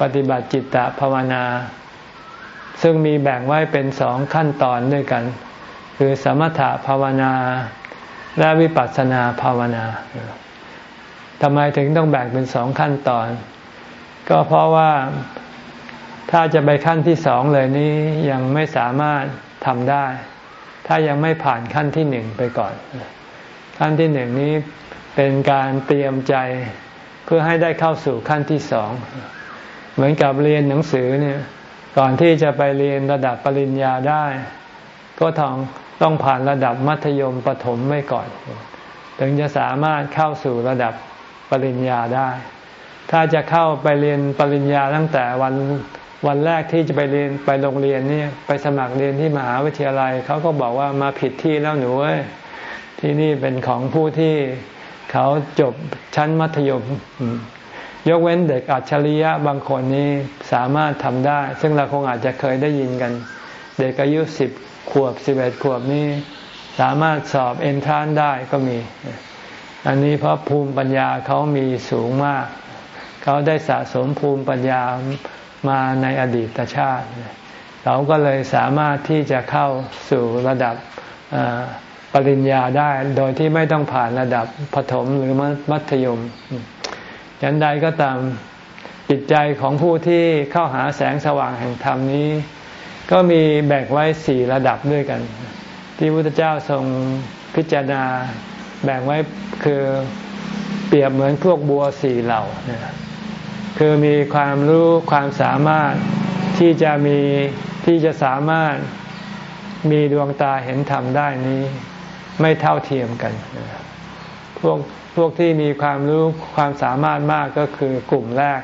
ปฏิบัติจิตตภาวนา ซึ่งมีแบ่งไว้เป็นสองขั้นตอนด้วยกัน คือสมถะภาวนา และวิปัสสนาภาวนาทำไมถึงต้องแบ่งเป็นสองขั้นตอน ก็เพราะว่าถ้าจะไปขั้นที่สองเลยนี้ยังไม่สามารถทำได้ ถ้ายังไม่ผ่านขั้นที่หนึ่งไปก่อน ขั้นที่หนึ่งนี้เป็นการเตรียมใจเพื่อให้ได้เข้าสู่ขั้นที่สอง เหมือนกับเรียนหนังสือเนี่ย ก่อนที่จะไปเรียนระดับปริญญาได้ ก็ต้อง ต้องผ่านระดับมัธยมปถมไว้ก่อน ถึงจะสามารถเข้าสู่ระดับปริญญาได้ ถ้าจะเข้าไปเรียนปริญญาตั้งแต่วันวันแรกที่จะไปเรียนไปโรงเรียนนี่ไปสมัครเรียนที่มหาวิทยาลัยเขาก็บอกว่ามาผิดที่แล้วหนูเอ้ยที่นี่เป็นของผู้ที่เขาจบชั้นมัธยม ยกเว้นเด็กอัจฉริยะบางคนนี้สามารถทำได้ ซึ่งเราคงอาจจะเคยได้ยินกัน เด็กอายุสิบขวบสิบเอ็ดขวบนี้สามารถสอบเอนทรานได้ก็มี อันนี้เพราะภูมิปัญญาเขามีสูงมาก เขาได้สะสมภูมิปัญญามาในอดีตชาติ เขาก็เลยสามารถที่จะเข้าสู่ระดับปริญญาได้โดยที่ไม่ต้องผ่านระดับปฐมหรือมัธยมยันใดก็ตามจิตใจของผู้ที่เข้าหาแสงสว่างแห่งธรรมนี้ ก็มีแบ่งไว้สี่ระดับด้วยกัน ที่พระพุทธเจ้าทรงพิจารณาแบ่งไว้คือเปรียบเหมือนพวกบัวสี่เหล่า คือมีความรู้ความสามารถที่จะมีที่จะสามารถมีดวงตาเห็นธรรมได้นี้ ไม่เท่าเทียมกัน พวกพวกที่มีความรู้ความสามารถมากก็คือกลุ่มแรก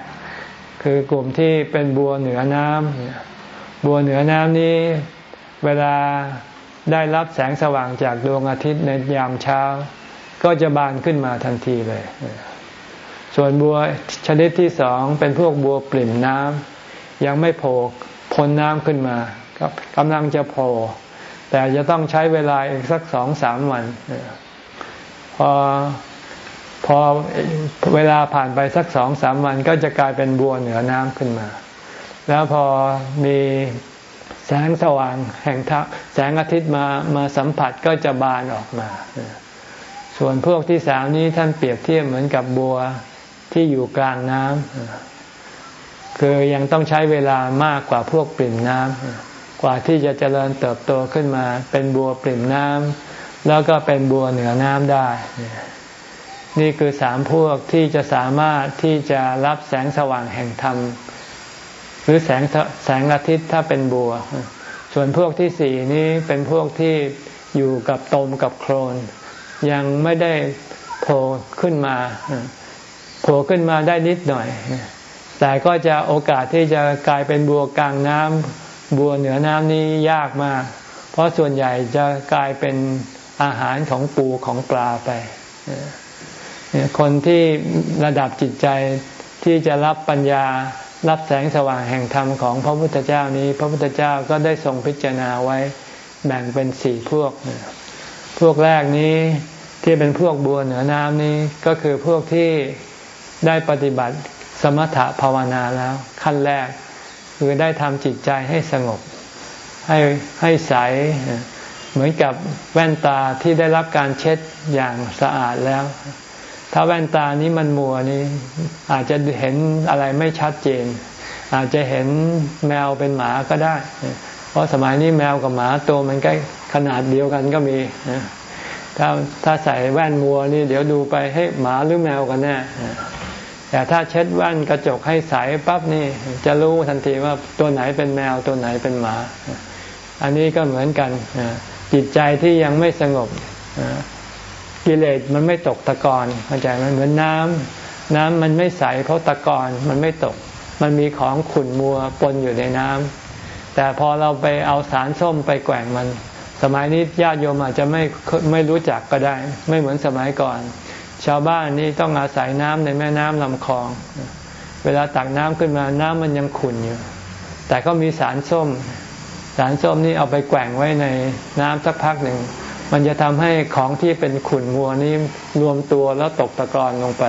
คือกลุ่มที่เป็นบัวเหนือน้ำ บัวเหนือน้ำนี้เวลาได้รับแสงสว่างจากดวงอาทิตย์ในยามเช้า ก็จะบานขึ้นมาทันทีเลย ส่วนบัวชนิดที่สองเป็นพวกบัวปริ่มน้ำยังไม่โผล่พ้นน้ำขึ้นมาก็กำลังจะโผล่แต่จะต้องใช้เวลาอีกสักสองสามวันพอพอเวลาผ่านไปสักสองสามวันก็จะกลายเป็นบัวเหนือน้ำขึ้นมา แล้วพอมีแสงสว่างแห่งทแสงอาทิตย์มามาสัมผัสก็จะบานออกมา ส่วนพวกที่สามนี้ท่านเปรียบเทียบเหมือนกับบัวที่อยู่กลางน้ำคือยังต้องใช้เวลามากกว่าพวกปริ่มน้ำกว่าที่จะเจริญเติบโตขึ้นมา เป็นบัวปริ่มน้ำแล้วก็เป็นบัวเหนือน้ำได้ นี่คือสามพวกที่จะสามารถที่จะรับแสงสว่างแห่งธรรม หรือแสงแสงอาทิตย์ถ้าเป็นบัว ส่วนพวกที่สี่นี้เป็นพวกที่อยู่กับตมกับโคลน ยังไม่ได้โผล่ขึ้นมาโผล่ขึ้นมาได้นิดหน่อย แต่ก็จะโอกาสที่จะกลายเป็นบัวกลางน้ำบัวเหนือน้ำนี้ยากมาก เพราะส่วนใหญ่จะกลายเป็นอาหารของปูของปลาไป คนที่ระดับจิตใจที่จะรับปัญญา รับแสงสว่างแห่งธรรมของพระพุทธเจ้านี้ พระพุทธเจ้าก็ได้ทรงพิจารณาไว้แบ่งเป็นสี่พวก พวกแรกนี้ที่เป็นพวกบัวเหนือน้ำนี้ก็คือพวกที่ได้ปฏิบัติสมถะภาวนาแล้ว ขั้นแรกคือได้ทำจิตใจให้สงบ ให้ให้ใสเหมือนกับแว่นตาที่ได้รับการเช็ดอย่างสะอาดแล้ว ถ้าแว่นตานี้มันมัวนี้อาจจะเห็นอะไรไม่ชัดเจน อาจจะเห็นแมวเป็นหมาก็ได้ เพราะสมัยนี้แมวกับหมาตัวมันใกล้ขนาดเดียวกันก็มีถ้าถ้าใส่แว่นมัวนี่ เดี๋ยวดูไปให้หมาหรือแมวกันแน่แต่ถ้าเช็ดแว่นกระจกให้ใสปั๊บนี่ จะรู้ทันทีว่าตัวไหนเป็นแมวตัวไหนเป็นหมา อันนี้ก็เหมือนกันจิตใจที่ยังไม่สงบ กิเลสมันไม่ตกตะกอนเข้าใจมันเหมือนน้ำน้ำมันไม่ใสเพราะตะกอนมันไม่ตก มันมีของขุ่นมัวปนอยู่ในน้ำแต่พอเราไปเอาสารส้มไปแกว่งมัน สมัยนี้ญาติโยมอาจจะไม่ไม่รู้จักก็ได้ ไม่เหมือนสมัยก่อน ชาวบ้านนี่ต้องอาศัยน้ำในแม่น้ำลำคลอง เวลาตักน้ำขึ้นมาน้ำมันยังขุ่นอยู่ แต่ก็มีสารส้ม สารส้มนี่เอาไปแกว่งไว้ในน้ำสักพักหนึ่ง มันจะทำให้ของที่เป็นขุ่นมัวนี้รวมตัวแล้วตกตะกอนลงไป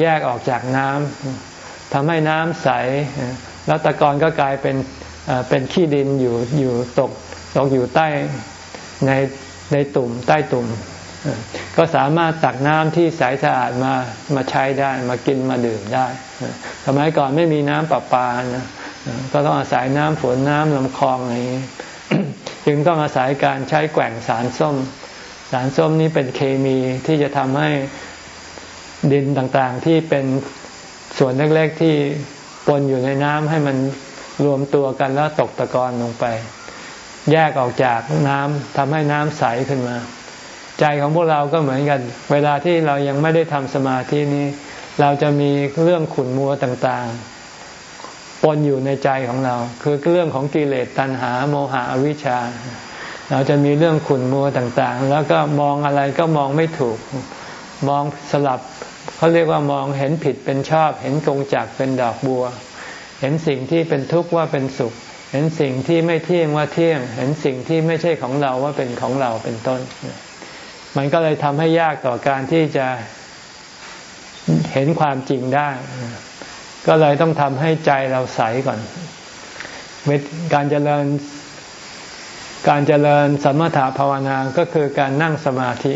แยกออกจากน้ำทำให้น้ำใส แล้วตะกอนก็กลายเป็นเป็นขี้ดินอยู่อยู่ตกตกอยู่ใต้ในในตุ่มใต้ตุ่ม ก็สามารถตักน้ำที่ใสสะอาดมามาใช้ได้มากินมาดื่มได้ สมัยก่อนไม่มีน้ำประปานะก็ต้องอาศัยน้ำฝนน้ำลำคลองอะไรอย่างนี้ จึงต้องอาศัยการใช้แกว่งสารส้ม สารส้มนี้เป็นเคมีที่จะทำให้ดินต่างๆที่เป็นส่วนเล็กๆที่ปนอยู่ในน้ำให้มันรวมตัวกันแล้วตกตะกอนลงไป แยกออกจากน้ำทำให้น้ำใสขึ้นมา ใจของพวกเราก็เหมือนกัน เวลาที่เรายังไม่ได้ทำสมาธินี้ เราจะมีเรื่องขุนมัวต่างๆ ปนอยู่ในใจของเรา คือเรื่องของกิเลสตัณหาโมหะอวิชชา เราจะมีเรื่องขุนมัวต่างๆ แล้วก็มองอะไรก็มองไม่ถูก มองสลับเขาเรียกว่ามองเห็นผิดเป็นชอบ เห็นกงจักเป็นดอกบัว เห็นสิ่งที่เป็นทุกข์ว่าเป็นสุข เห็นสิ่งที่ไม่เที่ยงว่าเที่ยง เห็นสิ่งที่ไม่ใช่ของเราว่าเป็นของเราเป็นต้น มันก็เลยทำให้ยากต่อการที่จะเห็นความจริงได้ ก็เลยต้องทำให้ใจเราใสก่อนการเจริญ การเจริญสมถะภาวนา ก็คือการนั่งสมาธิ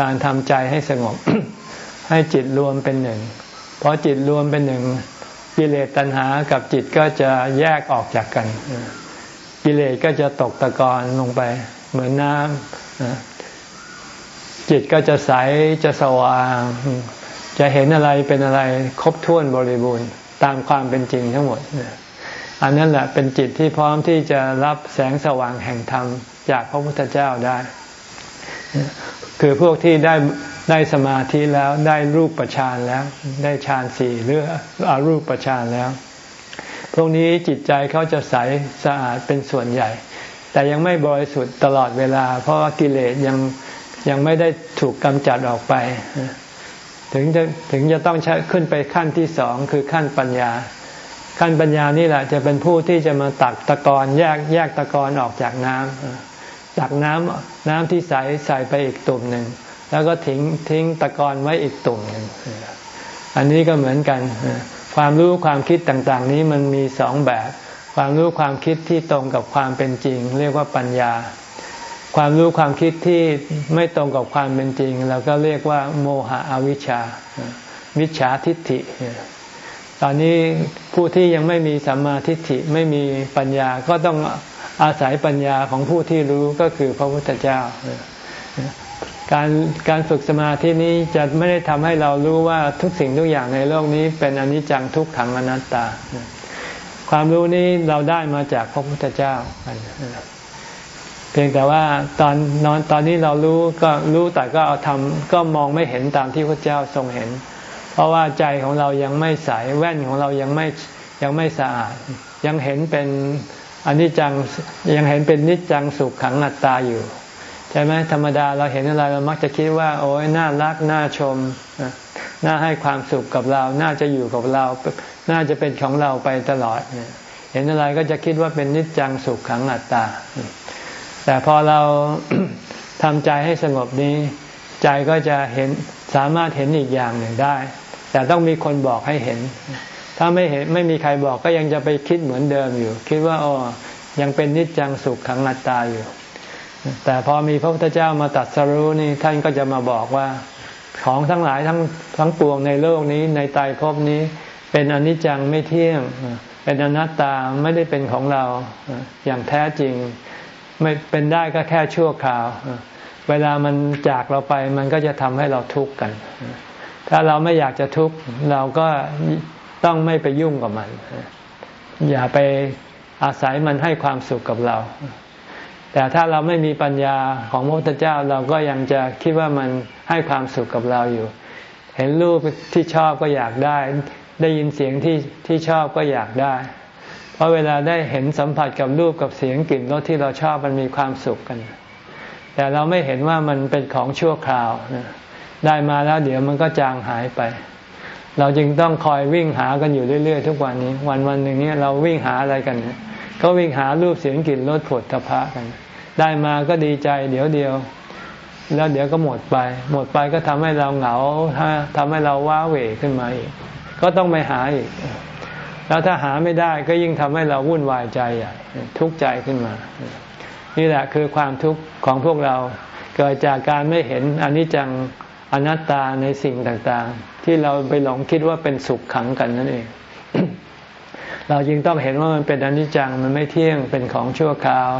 การทำใจให้สงบ ให้จิตรวมเป็นหนึ่งเพราะจิตรวมเป็นหนึ่งกิเลสตัณหากับจิตก็จะแยกออกจากกัน กิเลสก็จะตกตะกอนลงไปเหมือนน้ำจิตก็จะใสจะสว่าง จะเห็นอะไรเป็นอะไรครบถ้วนบริบูรณ์ตามความเป็นจริงทั้งหมด อันนั้นแหละเป็นจิตที่พร้อมที่จะรับแสงสว่างแห่งธรรมจากพระพุทธเจ้าได้ คือพวกที่ได้ได้สมาธิแล้วได้รูปประชานแล้ว ได้ฌานสี่หรืออารูปประชานแล้ว พวกนี้จิตใจเขาจะใสสะอาดเป็นส่วนใหญ่ แต่ยังไม่บริสุทธิ์ตลอดเวลา เพราะว่ากิเลสยังยังไม่ได้ถูกกำจัดออกไป ถึงจะถึงจะต้องใช้ขึ้นไปขั้นที่สองคือขั้นปัญญา ขั้นปัญญานี่แหละจะเป็นผู้ที่จะมาตักตะกอนแยกแยกตะกอนออกจากน้ำตักน้ำน้ำที่ใสใส่ไปอีกตุ่มหนึ่งแล้วก็ทิ้งทิ้งตะกอนไว้อีกตุ่มหนึ่งอันนี้ก็เหมือนกัน ความรู้ความคิดต่างๆ นี้มันมีสองแบบ ความรู้ความคิดที่ตรงกับความเป็นจริง เรียกว่าปัญญา ความรู้ความคิดที่ไม่ตรงกับความเป็นจริงเราก็เรียกว่าโมหะอวิชชาวิชาทิฏฐิ ตอนนี้ผู้ที่ยังไม่มีสัมมาทิฏฐิไม่มีปัญญาก็ต้องอาศัยปัญญาของผู้ที่รู้ก็คือพระพุทธเจ้า การการฝึกสมาธินี้จะไม่ได้ทำให้เรารู้ว่าทุกสิ่งทุกอย่างในโลกนี้ เป็นอนิจจังทุกขังอนัตตา ความรู้นี้เราได้มาจากพระพุทธเจ้า เพียงแต่ว่าตอนนอนตอนนี้เรารู้ก็รู้แต่ก็เอาทำก็มองไม่เห็นตามที่พระเจ้าทรงเห็น เพราะว่าใจของเรายังไม่ใสแว่นของเรายังไม่ยังไม่สะอาด ยังเห็นเป็นอนิจจังยังเห็นเป็นนิจจังสุขขังอัตตาอยู่ใช่ไหมธรรมดาเราเห็นอะไรเรามักจะคิดว่า โอ้ยน่ารักน่าชมน่าให้ความสุขกับเรา น่าจะอยู่กับเรา น่าจะเป็นของเราไปตลอดเห็นอะไรก็จะคิดว่าเป็นนิจจังสุขขังอัตตา แต่พอเราทำใจให้สงบนี้ ใจก็จะเห็นสามารถเห็นอีกอย่างหนึ่งได้ แต่ต้องมีคนบอกให้เห็น ถ้าไม่เห็นไม่มีใครบอกก็ยังจะไปคิดเหมือนเดิมอยู่ คิดว่าอ๋อยังเป็นนิจจังสุขขังอัตตาอยู่ แต่พอมีพระพุทธเจ้ามาตัดสรู้นี่ท่านก็จะมาบอกว่าของทั้งหลายทั้งทั้งปวงในโลกนี้ในตายภพนี้ เป็นอนิจจังไม่เที่ยง เป็นอนัตตาไม่ได้เป็นของเราอย่างแท้จริง ไม่เป็นได้ก็แค่ชั่วคราว เวลามันจากเราไปมันก็จะทำให้เราทุกข์กัน ถ้าเราไม่อยากจะทุกข์เราก็ต้องไม่ไปยุ่งกับมัน อย่าไปอาศัยมันให้ความสุขกับเรา แต่ถ้าเราไม่มีปัญญาของพระพุทธเจ้าเราก็ยังจะคิดว่ามันให้ความสุขกับเราอยู่ เห็นรูปที่ชอบก็อยากได้ ได้ยินเสียงที่ที่ชอบก็อยากได้ ราะเวลาได้เห็นสัมผัสกับรูปกับเสียงกลิ่นรสที่เราชอบมันมีความสุขกัน แต่เราไม่เห็นว่ามันเป็นของชั่วคราวได้มาแล้วเดี๋ยวมันก็จางหายไป เราจึงต้องคอยวิ่งหากันอยู่เรื่อยๆ ทุกวันนี้ วันวันหนึ่งนี้เราวิ่งหาอะไรกัน ก็วิ่งหารูปเสียงกลิ่นรสผลทพะกัน ได้มาก็ดีใจ เดี๋ยวเดียว แล้วเดี๋ยวก็หมดไป หมดไปก็ทำให้เราเหงาทำให้เราว้าเหวขึ้นมาอีก ก็ต้องไปหาอีก แล้วถ้าหาไม่ได้ก็ยิ่งทำให้เราวุ่นวายใจใหญ่ทุกข์ใจขึ้นมา นี่แหละคือความทุกข์ของพวกเราเกิดจากการไม่เห็นอนิจจังอนัตตาในสิ่งต่างๆ ที่เราไปหลงคิดว่าเป็นสุขขังกันนั่นเอง เราจึงต้องเห็นว่ามันเป็นอนิจจังมันไม่เที่ยงเป็นของชั่วคราว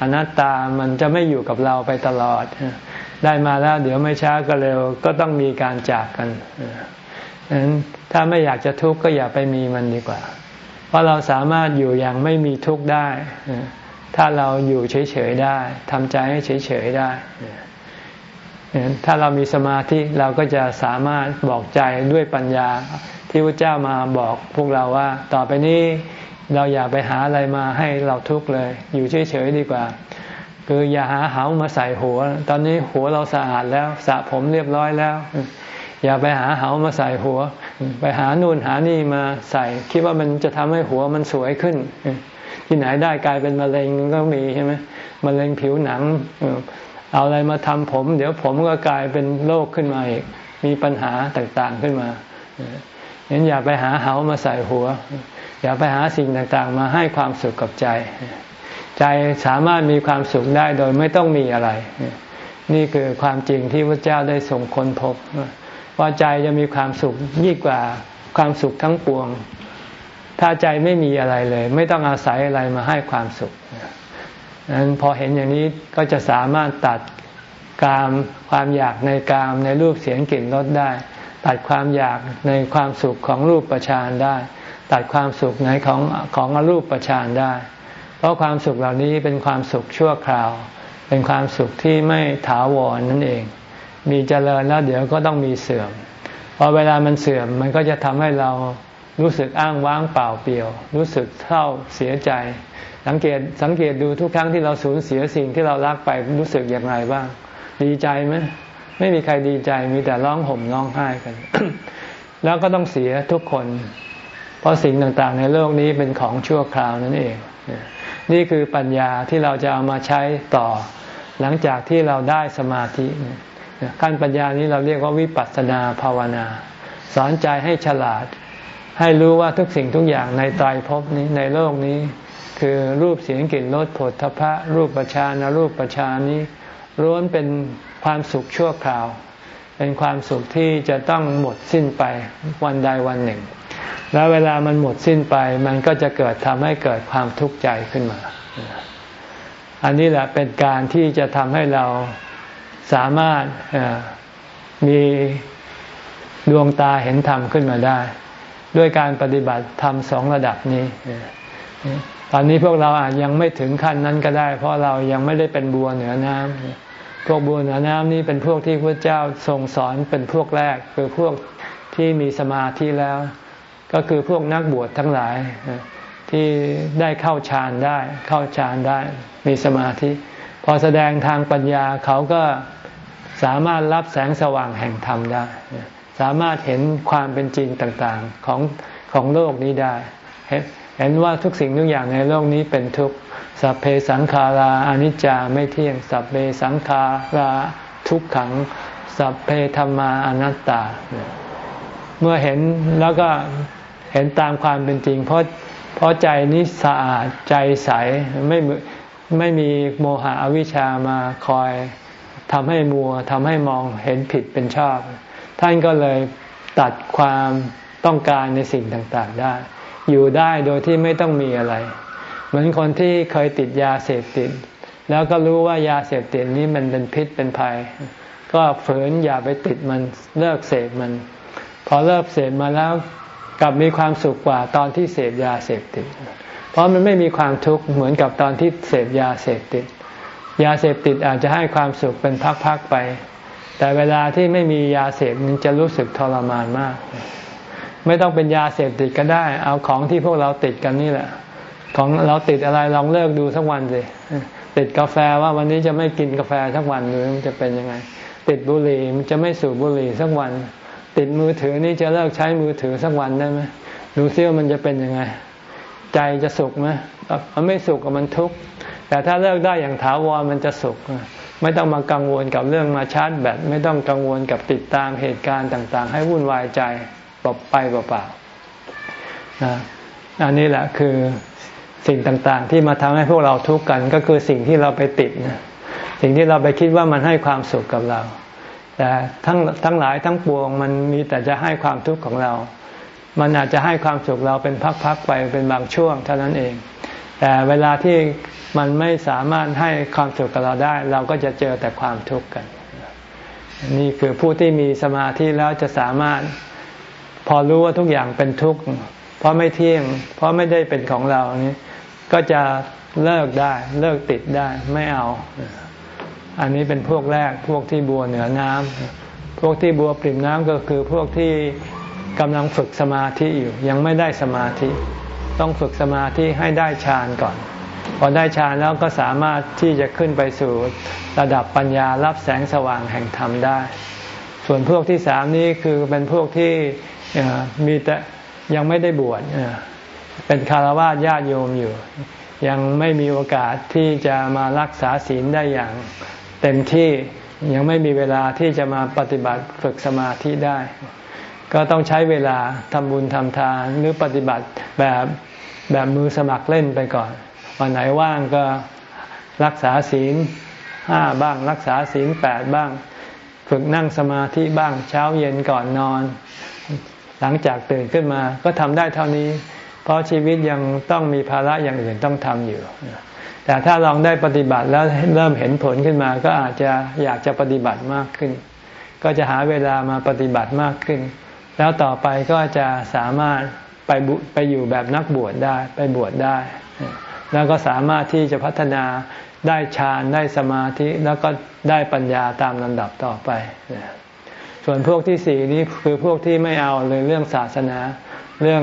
อนัตตามันจะไม่อยู่กับเราไปตลอด ได้มาแล้วเดี๋ยวไม่ช้าก็เร็วก็ต้องมีการจากกันนั้นถ้าไม่อยากจะทุกข์ก็อย่าไปมีมันดีกว่า เพราะเราสามารถอยู่อย่างไม่มีทุกข์ได้ ถ้าเราอยู่เฉยๆได้ทำใจให้เฉยๆได้ถ้าเรามีสมาธิเราก็จะสามารถบอกใจด้วยปัญญาที่พระเจ้ามาบอกพวกเราว่า ต่อไปนี้เราอย่าไปหาอะไรมาให้เราทุกข์เลย อยู่เฉยๆดีกว่า คืออย่าหาเหามาใส่หัว ตอนนี้หัวเราสะอาดแล้วสระผมเรียบร้อยแล้ว อย่าไปหาเหามาใส่หัว ไปหานู่นหานี่มาใส่ คิดว่ามันจะทำให้หัวมันสวยขึ้น ที่ไหนได้กลายเป็นมะเร็งก็มีใช่ไหมมะเร็งผิวหนังเอาอะไรมาทำผม เดี๋ยวผมก็กลายเป็นโรคขึ้นมาอีก มีปัญหาต่างๆขึ้นมาเห็นอย่าไปหาเหามาใส่หัว อย่าไปหาสิ่งต่างๆ มาให้ความสุขกับใจ ใจสามารถมีความสุขได้โดยไม่ต้องมีอะไร นี่คือความจริงที่พระเจ้าได้ส่งคนพบ ว่าใจจะมีความสุขยิ่งกว่าความสุขทั้งปวง ถ้าใจไม่มีอะไรเลย ไม่ต้องอาศัยอะไรมาให้ความสุขนั้นพอเห็นอย่างนี้ก็จะสามารถตัดกามความอยากในกามในรูปเสียงกลิ่นรสได้ ตัดความอยากในความสุขของรูปประชานได้ ตัดความสุขในของของอรูปประชานได้ เพราะความสุขเหล่านี้เป็นความสุขชั่วคราว เป็นความสุขที่ไม่ถาวรนั่นเอง มีเจริญแล้วเดี๋ยวก็ต้องมีเสื่อมพอเวลามันเสื่อมมันก็จะทำให้เรารู้สึกอ้างว้างเปล่าเปลี่ยว รู้สึกเศร้าเสียใจ สังเกตสังเกตดูทุกครั้งที่เราสูญเสียสิ่งที่เรารักไปรู้สึกอย่างไรบ้าง ดีใจไหมไม่มีใครดีใจมีแต่ร้องห่มร้องไห้กัน แล้วก็ต้องเสียทุกคน เพราะสิ่งต่างๆ ในโลกนี้เป็นของชั่วคราวนั่นเอง นี่คือปัญญาที่เราจะเอามาใช้ต่อ หลังจากที่เราได้สมาธิ ขั้นปัญญานี้เราเรียกว่าวิปัสสนาภาวนา สอนใจให้ฉลาด ให้รู้ว่าทุกสิ่งทุกอย่างในตายภพนี้ในโลกนี้ คือรูปเสียงกลิ่นรสผลทพะ รูปประชานรูปประชานี้ล้วนเป็นความสุขชั่วคราว เป็นความสุขที่จะต้องหมดสิ้นไปวันใดวันหนึ่ง แล้วเวลามันหมดสิ้นไป มันก็จะเกิดทำให้เกิดความทุกข์ใจขึ้นมา อันนี้แหละเป็นการที่จะทำให้เรา สามารถมีดวงตาเห็นธรรมขึ้นมาได้ ด้วยการปฏิบัติธรรมสองระดับนี้ ตอนนี้พวกเราอาจยังไม่ถึงขั้นนั้นก็ได้ เพราะเรายังไม่ได้เป็นบัวเหนือน้ำพวกบัวเหนือน้ำนี้เป็นพวกที่พระเจ้าทรงสอนเป็นพวกแรก คือพวกที่ที่มีสมาธิแล้ว ก็คือพวกนักบวชทั้งหลายที่ได้เข้าฌานได้ เข้าฌานได้ มีสมาธิ พอแสดงทางปัญญาเขาก็ สามารถรับแสงสว่างแห่งธรรมได้ สามารถเห็นความเป็นจริงต่างๆของของโลกนี้ได้เห็นว่าทุกสิ่งทุกอย่างในโลกนี้เป็นทุกข์สัพเพสังขาราอนิจจาไม่เที่ยง สัพเพสังขาราทุกขัง สัพเพธรรมาอนัตตา เมื่อเห็นแล้วก็เห็นตามความเป็นจริง เพราะเพราะใจนี้สะอาดใจใสไม่ไม่มีโมหะอวิชามาคอย ทำให้มัวทำให้มองเห็นผิดเป็นชอบ ท่านก็เลยตัดความต้องการในสิ่งต่างๆได้ อยู่ได้โดยที่ไม่ต้องมีอะไร เหมือนคนที่เคยติดยาเสพติด แล้วก็รู้ว่ายาเสพติดนี้มันเป็นพิษเป็นภัย ก็ฝืนอย่าไปติดมันเลิกเสพมัน พอเลิกเสพมาแล้วกลับมีความสุขกว่าตอนที่เสพยาเสพติด เพราะมันไม่มีความทุกข์เหมือนกับตอนที่เสพยาเสพติด ยาเสพติดอาจจะให้ความสุขเป็นพักๆไป แต่เวลาที่ไม่มียาเสพมันจะรู้สึกทรมานมาก ไม่ต้องเป็นยาเสพติดก็ได้ เอาของที่พวกเราติดกันนี่แหละ ของเราติดอะไรลองเลิกดูสักวันสิติดกาแฟว่าวันนี้จะไม่กินกาแฟสักวันหรือมันจะเป็นยังไง ติดบุหรี่มันจะไม่สูบบุหรี่สักวัน ติดมือถือนี่จะเลิกใช้มือถือสักวันได้ไหมดูซิว่ามันจะเป็นยังไง ใจจะสุขไหมมันไม่สุขกับมันทุกข์ แต่ถ้าเลิกได้อย่างถาวรมันจะสุข ไม่ต้องมากังวลกับเรื่องมาชาร์จแบตไม่ต้องกังวลกับติดตามเหตุการณ์ต่าง ๆ ให้วุ่นวายใจปบไปเปล่าๆนะอันนี้แหละคือสิ่งต่างๆ ที่มาทำให้พวกเราทุกข์กันก็คือสิ่งที่เราไปติดนะสิ่งที่เราไปคิดว่ามันให้ความสุขกับเรา แต่ทั้งทั้งหลายทั้งปวงมันมีแต่จะให้ความทุกข์ของเรา มันอาจจะให้ความสุขเราเป็นพักๆไปเป็นบางช่วงเท่านั้นเอง แต่เวลาที่มันไม่สามารถให้ความสุขกับเราได้ เราก็จะเจอแต่ความทุกข์กัน นี่คือผู้ที่มีสมาธิแล้วจะสามารถพอรู้ว่าทุกอย่างเป็นทุกข์เพราะไม่เที่ยง เพราะไม่ได้เป็นของเรานี้ก็จะเลิกได้เลิกติดได้ไม่เอา อันนี้เป็นพวกแรกพวกที่บัวเหนือน้ำพวกที่บัวปริ่มน้ำก็คือพวกที่กำลังฝึกสมาธิอยู่ ยังไม่ได้สมาธิ ต้องฝึกสมาธิให้ได้ฌานก่อน พอได้ฌานแล้วก็สามารถที่จะขึ้นไปสู่ระดับปัญญารับแสงสว่างแห่งธรรมได้ ส่วนพวกที่สามนี้คือเป็นพวกที่มีแต่ยังไม่ได้บวชเป็นคารวะญาติโยมอยู่ ยังไม่มีโอกาสที่จะมารักษาศีลได้อย่างเต็มที่ยังไม่มีเวลาที่จะมาปฏิบัติฝึกสมาธิได้ ก็ต้องใช้เวลาทำบุญทำทานหรือปฏิบัติแบบแบบมือสมัครเล่นไปก่อน วันไหนว่างก็รักษาศีลห้าบ้าง รักษาศีลแปดบ้าง ฝึกนั่งสมาธิบ้างเช้าเย็นก่อนนอน หลังจากตื่นขึ้นมาก็ทำได้เท่านี้ เพราะชีวิตยังต้องมีภาระอย่างอื่นต้องทำอยู่ แต่ถ้าลองได้ปฏิบัติแล้วเริ่มเห็นผลขึ้นมา ก็อาจจะอยากจะปฏิบัติมากขึ้น ก็จะหาเวลามาปฏิบัติมากขึ้น แล้วต่อไปก็จะสามารถไปไปอยู่แบบนักบวชได้ไปบวชได้ แล้วก็สามารถที่จะพัฒนาได้ฌานได้สมาธิแล้วก็ได้ปัญญาตามลำดับต่อไป ส่วนพวกที่สี่นี้คือพวกที่ไม่เอาเลยเรื่องศาสนา เรื่อง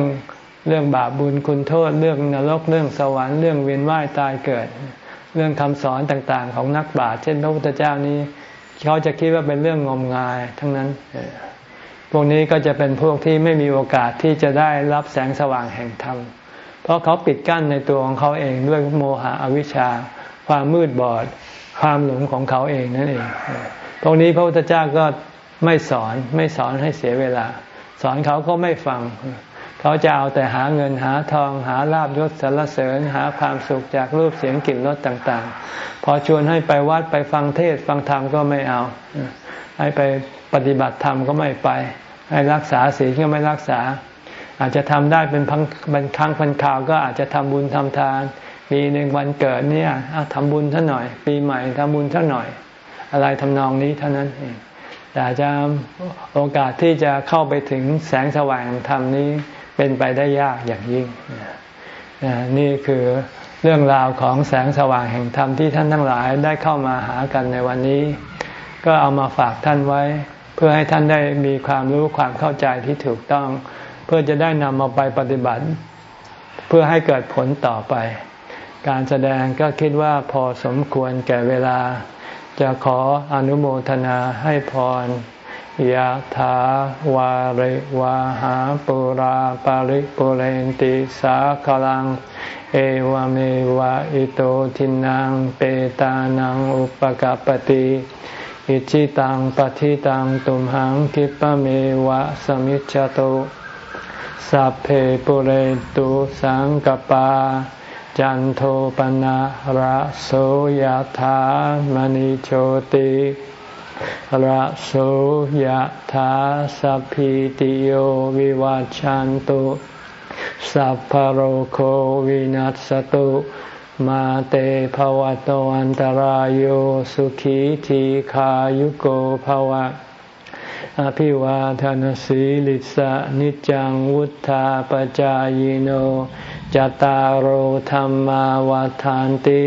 เรื่องบาปบุญคุณโทษ เรื่องนรกเรื่องสวรรค์เรื่องเวียนว่ายตายเกิด เรื่องคำสอนต่างๆ ของนักบาชเช่นพระพุทธเจ้านี้ เขาจะคิดว่าเป็นเรื่องงมงายทั้งนั้น พวกนี้ก็จะเป็นพวกที่ไม่มีโอกาสที่จะได้รับแสงสว่างแห่งธรรม เพราะเขาปิดกั้นในตัวของเขาเองด้วยโมหะอวิชชา ความมืดบอด ความหลงของเขาเองนั่นเองพวกนี้พระพุทธเจ้าก็ไม่สอนไม่สอนให้เสียเวลา สอนเขาก็ไม่ฟัง เขาจะเอาแต่หาเงินหาทองหาลาบยศสรรเสริญหาความสุขจากรูปเสียงกลิ่นรสต่าง ๆ พอชวนให้ไปวัดไปฟังเทศฟังธรรมก็ไม่เอาให้ไป ปฏิบัติธรรมก็ไม่ไป ให้รักษาศีลก็ไม่รักษา อาจจะทำได้เป็นพังเป็นครั้งพันคราวก็อาจจะทำบุญทำทาน ปีหนึ่งวันเกิดเนี่ยทำบุญท่าหน่อย ปีใหม่ทำบุญท่าหน่อย อะไรทำนองนี้เท่านั้นเองแต่จะโอกาสที่จะเข้าไปถึงแสงสว่างธรรมนี้เป็นไปได้ยากอย่างยิ่งนี่คือเรื่องราวของแสงสว่างแห่งธรรมที่ท่านทั้งหลายได้เข้ามาหากันในวันนี้ ก็เอามาฝากท่านไว้ เพื่อให้ท่านได้มีความรู้ความเข้าใจที่ถูกต้อง เพื่อจะได้นำมาไปปฏิบัติ เพื่อให้เกิดผลต่อไป การแสดงก็คิดว่าพอสมควรแก่เวลา จะขออนุโมทนาให้พรยะถาวาริวาหาปุราปาริปุเรนติสาคลัง เอวเมวะอิโตทินังเปตานังอุปกปติ อิจิตังปฏิตังตุมหังคิปะเมวะสมิจจตุสัพเพปุเรตุสังกปา จันโทปนะระโสยธามณิโชติระโสยธาสัพพิติโยวิวัจจันตุสัพพโรโควินัสตุ มาเตภวัตวันตารโยสุขีทีขายุโกภวะ อภิวาทานสีลิสะนิจังวุธาปจายโนจตารโธรรมาวาทานติ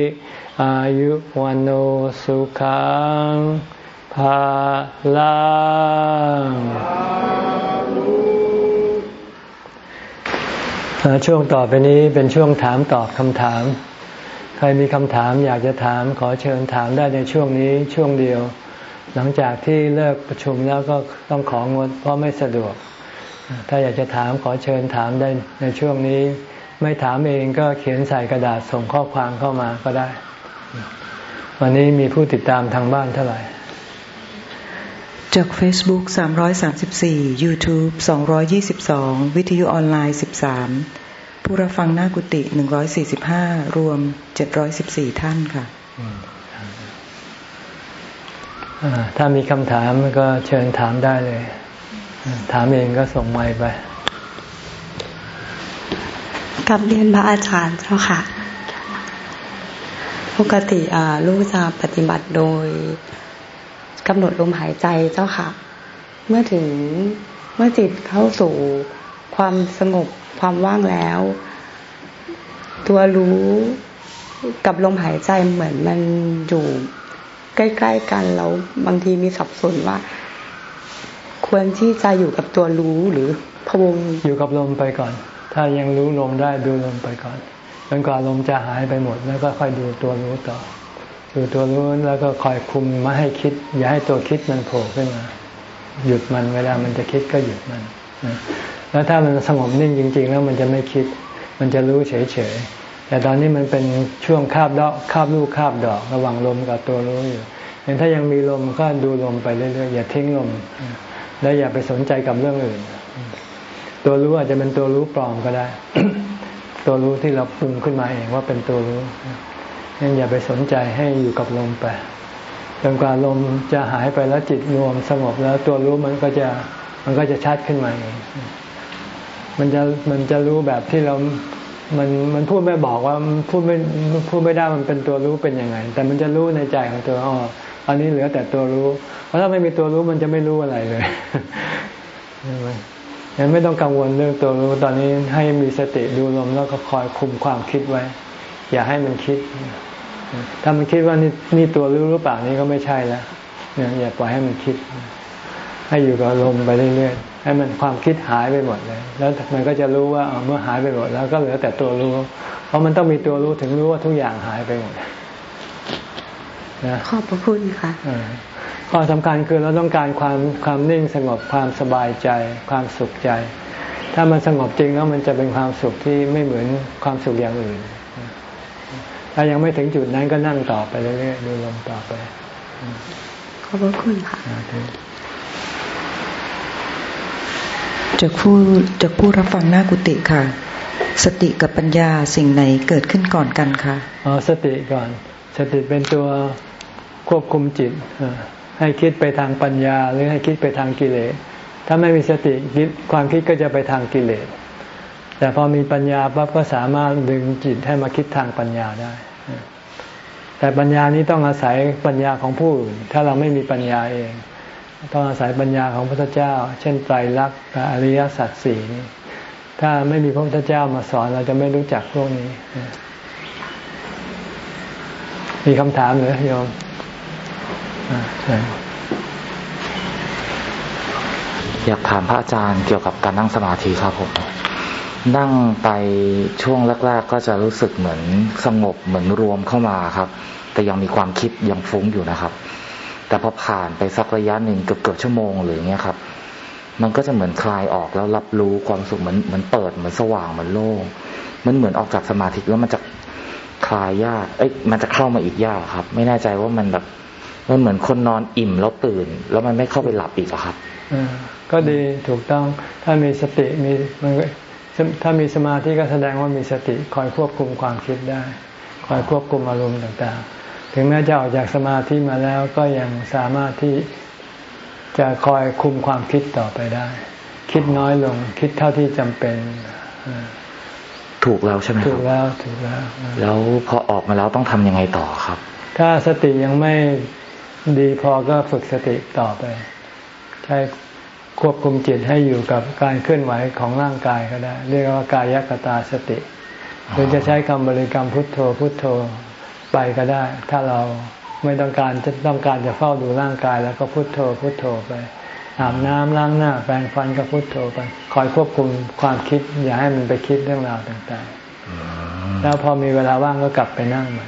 อายุวันโอสุขังภาลังช่วงต่อไปนี้เป็นช่วงถามตอบคำถาม ใครมีคำถามอยากจะถามขอเชิญถามได้ในช่วงนี้ช่วงเดียว หลังจากที่เลิกประชุมแล้วก็ต้องของดเพราะไม่สะดวก ถ้าอยากจะถามขอเชิญถามได้ในช่วงนี้ ไม่ถามเองก็เขียนใส่กระดาษส่งข้อความเข้ามาก็ได้ วันนี้มีผู้ติดตามทางบ้านเท่าไหร่จาก Facebook 334 YouTube 222 วิทยุออนไลน์ 13 ผู้รับฟังหน้ากุฏิ145รวม714ท่านค่ะถ้ามีคำถามก็เชิญถามได้เลย ถามเองก็ส่งไมค์ไป กับเรียนพระอาจารย์เจ้าค่ะ ปกติลูกจะปฏิบัติโดยกำหนดลมหายใจเจ้าค่ะ เมื่อถึงเมื่อจิตเข้าสู่ความสงบ ความว่างแล้ว ตัวรู้กับลมหายใจเหมือนมันอยู่ใกล้ ๆ กันแล้วบางทีมีสับสนว่า ควรที่จะอยู่กับตัวรู้หรือพวงอยู่กับลมไปก่อน ถ้ายังรู้ลมได้ดูลมไปก่อนจนกว่าลมจะหายไปหมด แล้วก็ค่อยดูตัวรู้ต่อ ดูตัวรู้แล้วก็คอยคุมไม่ให้คิด อย่าให้ตัวคิดมันโผล่ขึ้นมา หยุดมันเวลามันจะคิดก็หยุดมัน แล้วถ้ามันสงบนิ่งจริง ๆ แล้วมันจะไม่คิด มันจะรู้เฉยๆ แต่ตอนนี้มันเป็นช่วงคาบดอกคาบลูกคาบดอกระหว่างลมกับตัวรู้อยู่อย่างถ้ายังมีลมก็ดูลมไปเรื่อยๆ อย่าทิ้งลม แล้วอย่าไปสนใจกับเรื่องอื่น ตัวรู้อาจจะเป็นตัวรู้ปลอมก็ได้ ตัวรู้ที่เราปรุงขึ้นมาเองว่าเป็นตัวรู้งั้นอย่าไปสนใจให้อยู่กับลมไปจนกว่าลมจะหายไปแล้วจิตรวมสงบแล้วตัวรู้มันก็จะมันก็จะชัดขึ้นมาเอง มันจะมันจะรู้แบบที่เรา มันมันพูดไม่บอกว่าพูดไม่พูดไม่ได้มันเป็นตัวรู้เป็นยังไง แต่มันจะรู้ในใจของตัวอ๋ออันนี้เหลือแต่ตัวรู้ เพราะถ้าไม่มีตัวรู้มันจะไม่รู้อะไรเลยยังไม่ต้องกังวลเรื่องตัวรู้ตอนนี้ให้มีสติดูลมแล้วก็คอยคุมความคิดไว้ อย่าให้มันคิด ถ้ามันคิดว่านี่นี่ตัวรู้หรือเปล่านี่ก็ไม่ใช่แล้วอย่าปล่อยให้มันคิด ให้อยู่กับลมไปเรื่อยๆให้มันความคิดหายไปหมดเลย แล้วมันก็จะรู้ว่าเมื่อหายไปหมดแล้วก็เหลือแต่ตัวรู้ เพราะมันต้องมีตัวรู้ถึงรู้ว่าทุกอย่างหายไปหมดนะขอบพระคุณค่ะข้อสำคัญคือเราต้องการความความนิ่งสงบความสบายใจ ความสุขใจ ถ้ามันสงบจริงแล้วมันจะเป็นความสุขที่ไม่เหมือนความสุขอย่างอื่น ถ้ายังไม่ถึงจุดนั้นก็นั่งต่อไปเรื่อยๆดูลมต่อไป ขอบพระคุณค่ะ จากผู้จากผู้รับฟังหน้ากุฏิค่ะ สติกับปัญญาสิ่งไหนเกิดขึ้นก่อนกันคะอ๋อสติก่อน สติเป็นตัวควบคุมจิตให้คิดไปทางปัญญาหรือให้คิดไปทางกิเลสถ้าไม่มีสติคิดความคิดก็จะไปทางกิเลสแต่พอมีปัญญาปั๊บก็สามารถดึงจิตให้มาคิดทางปัญญาได้ แต่ปัญญานี้ต้องอาศัยปัญญาของผู้อื่นถ้าเราไม่มีปัญญาเอง ต้องอาศัยปัญญาของพระพุทธเจ้า เช่นไตรลักษณ์อริยสัจสี่นี้ถ้าไม่มีพระพุทธเจ้ามาสอนเราจะไม่รู้จักพวกนี้ มีคำถามหรือโยมอยากถามพระอาจารย์เกี่ยวกับการนั่งสมาธิครับผม นั่งไปช่วงแรก ๆ ก็จะรู้สึกเหมือนสงบเหมือนรวมเข้ามาครับ แต่ยังมีความคิดยังฟุ้งอยู่นะครับ แต่พอผ่านไปสักระยะหนึ่งเกือบเกือบชั่วโมงหรือเงี้ยครับ มันก็จะเหมือนคลายออกแล้วรับรู้ความสุขเหมือนเหมือนเปิดเหมือนสว่างเหมือนโล่งมันเหมือนออกจากสมาธิแล้วมันจะคลายยาก เอ้ย มันจะเข้ามาอีกยากครับ ไม่แน่ใจว่ามันแบบมันเหมือนคนนอนอิ่มแล้วตื่น แล้วมันไม่เข้าไปหลับอีกครับอก็ดีถูกต้องถ้ามีสติมีมันถ้ามีสมาธิก็แสดงว่ามีสติคอยควบคุมความคิดได้ คอยควบคุมอารมณ์ต่างๆ ถึงแม้จะออกจากสมาธิมาแล้วก็ยังสามารถที่จะคอยคุมความคิดต่อไปได้ คิดน้อยลงคิดเท่าที่จำเป็นถูกแล้วใช่ไหมถูกแล้วถูกแล้ว แล้วพอออกมาแล้วต้องทำยังไงต่อครับ ถ้าสติยังไม่ดีพอก็ฝึกสติต่อไป ใช้ควบคุมจิตให้อยู่กับการเคลื่อนไหวของร่างกายก็ได้ เรียกว่ากายกตาสติหรือจะใช้คำบริกรรมพุทโธพุทโธ ไปก็ได้ ถ้าเราไม่ต้องการจะต้องการจะเฝ้าดูร่างกาย แล้วก็พุทโธพุทโธไปอาบน้ำล้างหน้าแปรงฟันก็พุทโธไปคอยควบคุมความคิด อย่าให้มันไปคิดเรื่องราวต่างๆ แล้วพอมีเวลาว่างก็กลับไปนั่งใหม่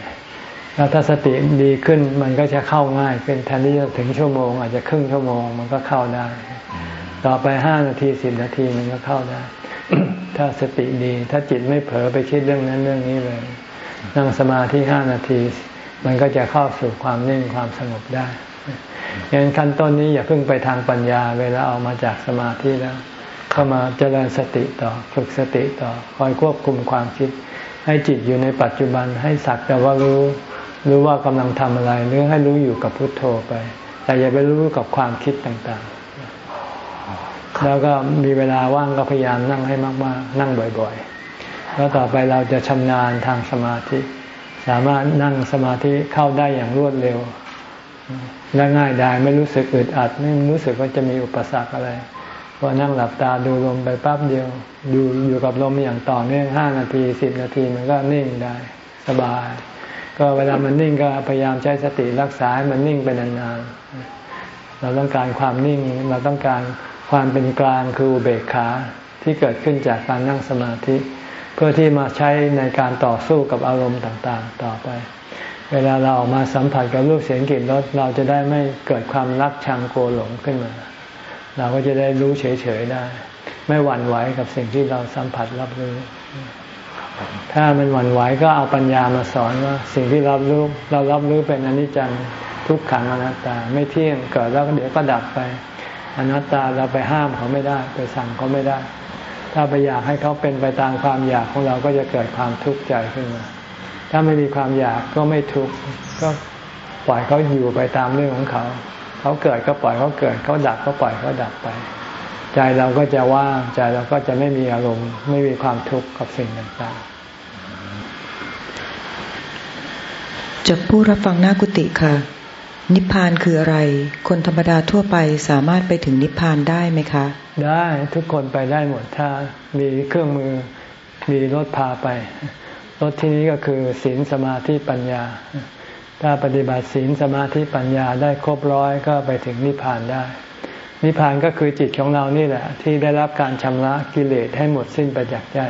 แล้วถ้าสติดีขึ้นมันก็จะเข้าง่ายเป็นแทนที่จะถึงชั่วโมง อาจจะครึ่งชั่วโมงมันก็เข้าได้ ต่อไปห้านาทีสิบนาทีมันก็เข้าได้ ถ้าสติดี ถ้าจิตไม่เผลอไปคิดเรื่องนั้นเรื่องนี้เลย นั่งสมาธิห้านาที มันก็จะเข้าสู่ความนิ่งความสงบได้ยันขั้นต้นนี้อย่าเพิ่งไปทางปัญญาเวลาออกมาจากสมาธิแล้ว เข้ามาเจริญสติต่อฝึกสติต่อคอยควบคุมความคิด ให้จิตอยู่ในปัจจุบันให้สักแต่ว่ารู้รู้ว่ากำลังทำอะไรหรือให้รู้อยู่กับพุทโธไป แต่อย่าไปรู้กับความคิดต่างๆ แล้วก็มีเวลาว่างก็พยายามนั่งให้มากๆ นั่งบ่อย ๆ แล้วต่อไปเราจะชำนาญทางสมาธิ สามารถนั่งสมาธิเข้าได้อย่างรวดเร็ว และง่ายได้ไม่รู้สึกอึดอัด ไม่รู้สึกว่าจะมีอุปสรรคอะไรพอนั่งหลับตาดูลมไปปั๊บเดียว ดูอยู่กับลมอย่างต่อเนื่องห้านาทีสิบนาทีมันก็นิ่งได้สบาย ก็เวลามันนิ่งก็พยายามใช้สติรักษาให้มันนิ่งไปนานๆเราต้องการความนิ่งเราต้องการความเป็นกลางคืออุเบกขาที่เกิดขึ้นจากการนั่งสมาธิ พื่อที่มาใช้ในการต่อสู้กับอารมณ์ต่างๆ ต่อไป เวลาเราออกมาสัมผัสกับรูปเสียงกลิ่นรสเราจะได้ไม่เกิดความรักชังโกหลงขึ้นมา เราก็จะได้รู้เฉยๆได้ ไม่หวั่นไหวกับสิ่งที่เราสัมผัสรับรู้ถ้ามันหวั่นไหวก็เอาปัญญามาสอนว่า สิ่งที่รับรู้เรารับรู้เป็นอนิจจังทุกขังอนัตตา ไม่เที่ยงเกิดแล้วเดี๋ยวก็ดับไป อนัตตาเราไปห้ามเขาไม่ได้ ไปสั่งเขาไม่ได้ ถ้าไปอยากให้เขาเป็นไปตามความอยากของเราก็จะเกิดความทุกข์ใจขึ้นมา ถ้าไม่มีความอยากก็ไม่ทุกข์ก็ปล่อยเขาอยู่ไปตามเรื่องของเขา เขาเกิดก็ปล่อยเขาเกิด เขาดับก็ปล่อยเขาดับไป ใจเราก็จะว่างใจเราก็จะไม่มีอารมณ์ ไม่มีความทุกข์กับสิ่งต่างๆจากผู้รับฟังหน้ากุฏิค่ะ นิพพานคืออะไร คนธรรมดาทั่วไปสามารถไปถึงนิพพานได้ไหมคะ ได้ทุกคนไปได้หมดถ้ามีเครื่องมือมีรถพาไป รถที่นี้ก็คือศีลสมาธิปัญญา ถ้าปฏิบัติศีลสมาธิปัญญาได้ครบร้อยก็ไปถึงนิพพานได้ นิพพานก็คือจิตของเรานี่แหละ ที่ได้รับการชำระกิเลสให้หมดสิ้นไปจากใจ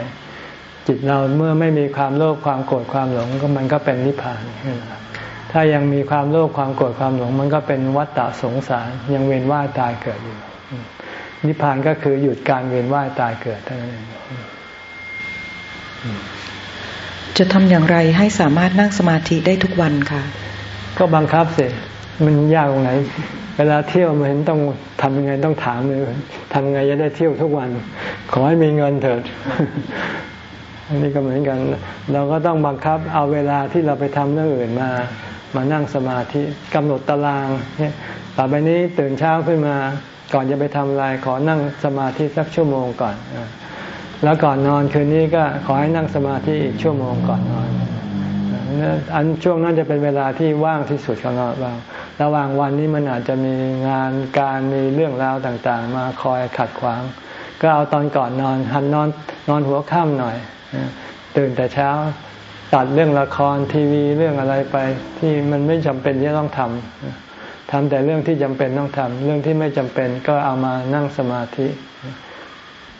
จิตเราเมื่อไม่มีความโลภความโกรธความหลงก็มันก็เป็นนิพพาน ถ้ายังมีความโลภความโกรธความหลง มันก็เป็นวัฏฏะสงสาร ยังเวียนว่ายตายเกิดอยู่ นิพพานก็คือหยุดการเวียนว่ายตายเกิดเท่านั้นเองจะทำอย่างไรให้สามารถนั่งสมาธิได้ทุกวันคะก็บังคับสิมันยากตรงไหน เวลาเที่ยวมันต้องทำยังไงต้องถามเลยทำยังไงจะได้เที่ยวทุกวัน ขอให้มีเงินเถิดอันนี้ก็เหมือนกัน เราก็ต้องบังคับเอาเวลาที่เราไปทำเรื่องอื่นมา มานั่งสมาธิกำหนดตารางเนี่ยต่อไปนี้ตื่นเช้าขึ้นมาก่อนจะไปทำอะไรขอนั่งสมาธิสักชั่วโมงก่อน แล้วก่อนนอนคืนนี้ก็ขอให้นั่งสมาธิอีกชั่วโมงก่อนนอนอันช่วงนั้นจะเป็นเวลาที่ว่างที่สุดของเราบ้างระหว่างวันนี้มันอาจจะมีงานการมีเรื่องราวต่างๆ มาคอยขัดขวาง ก็เอาตอนก่อนนอนหันนอนนอนหัวค่ำหน่อยตื่นแต่เช้า ตัดเรื่องละครทีวีเรื่องอะไรไป ที่มันไม่จำเป็นที่ต้องทำททำแต่เรื่องที่จำเป็นต้องทำเรื่องที่ไม่จำเป็นก็เอามานั่งสมาธิ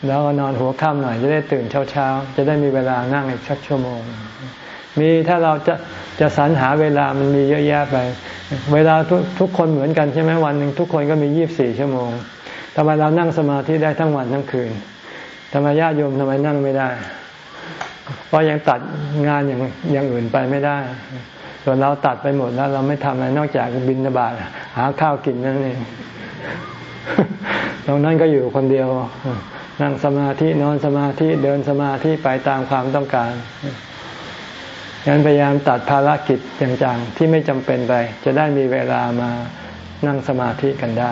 แล้วก็นอนหัวค่ำหน่อยจะได้ตื่นเช้าๆ จะได้มีเวลานั่งอีกสักชั่วโมง มีถ้าเราจะจะสรรหาเวลามันมีเยอะแยะไป เวลาทุกทุกคนเหมือนกันใช่ไหมวันหนึ่งทุกคนก็มียี่บสี่ชั่วโมงทำไมเรานั่งสมาธิได้ทั้งวันทั้งคืนทำไมญาติโยมทำไมนั่งไม่ได้ เพราะยังตัดงานอย่างอย่างอื่นไปไม่ได้ ส่วนเราตัดไปหมดแล้วเราไม่ทำอะไรนอกจากบินบาตหาข้าวกินนั่นเองตรงนั้นก็อยู่คนเดียว นั่งสมาธินอนสมาธิเดินสมาธิไปตามความต้องการงั้นพยายามตัดภารกิจอย่างๆที่ไม่จำเป็นไป จะได้มีเวลามานั่งสมาธิกันได้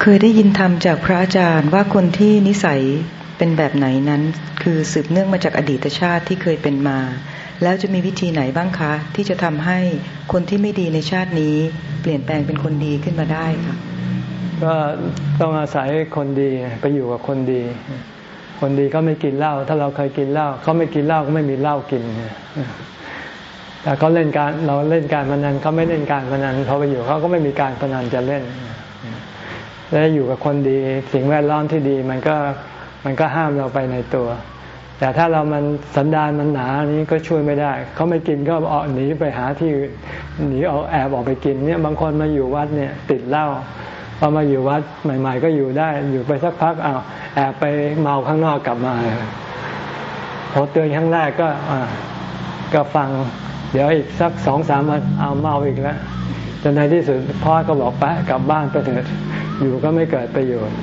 เคยได้ยินธรรมจากพระอาจารย์ว่าคนที่นิสัย เป็นแบบไหนนั้น คือสืบเนื่องมาจากอดีตชาติที่เคยเป็นมา แล้วจะมีวิธีไหนบ้างคะ ที่จะทำให้คนที่ไม่ดีในชาตินี้ เปลี่ยนแปลงเป็นคนดีขึ้นมาได้ค่ะก็ต้องอาศัยคนดีไปอยู่กับคนดี คนดีก็ไม่กินเหล้าถ้าเราเคยกินเหล้าเขาไม่กินเหล้าก็ไม่มีเหล้ากินแต่เขาเล่นการเราเล่นการพนันเขาไม่เล่นการพนันเขาไปอยู่เขาก็ไม่มีการพนันจะเล่นแล้อยู่กับคนดี สิ่งแวดล้อมที่ดีมันก็ มันก็ห้ามเราไปในตัว แต่ถ้าเรามันสันดานมันหนานี้ก็ช่วยไม่ได้ เขาไม่กินก็ออกหนีไปหาที่หนีเอาแอบออกไปกินเนี่ยบางคนมาอยู่วัดเนี่ยติดเหล้าพอมาอยู่วัดใหม่ ๆ ก็อยู่ได้อยู่ไปสักพักเอาแอบไปเมาข้างนอกกลับมาพอเตือนครั้งแรกก็ก็ฟัง เดี๋ยวอีกสักสองสามวันเอาเมาอีกแล้วจนในที่สุดพ่อก็บอกไปกลับบ้านไปเถิดอยู่ก็ไม่เกิดประโยชน์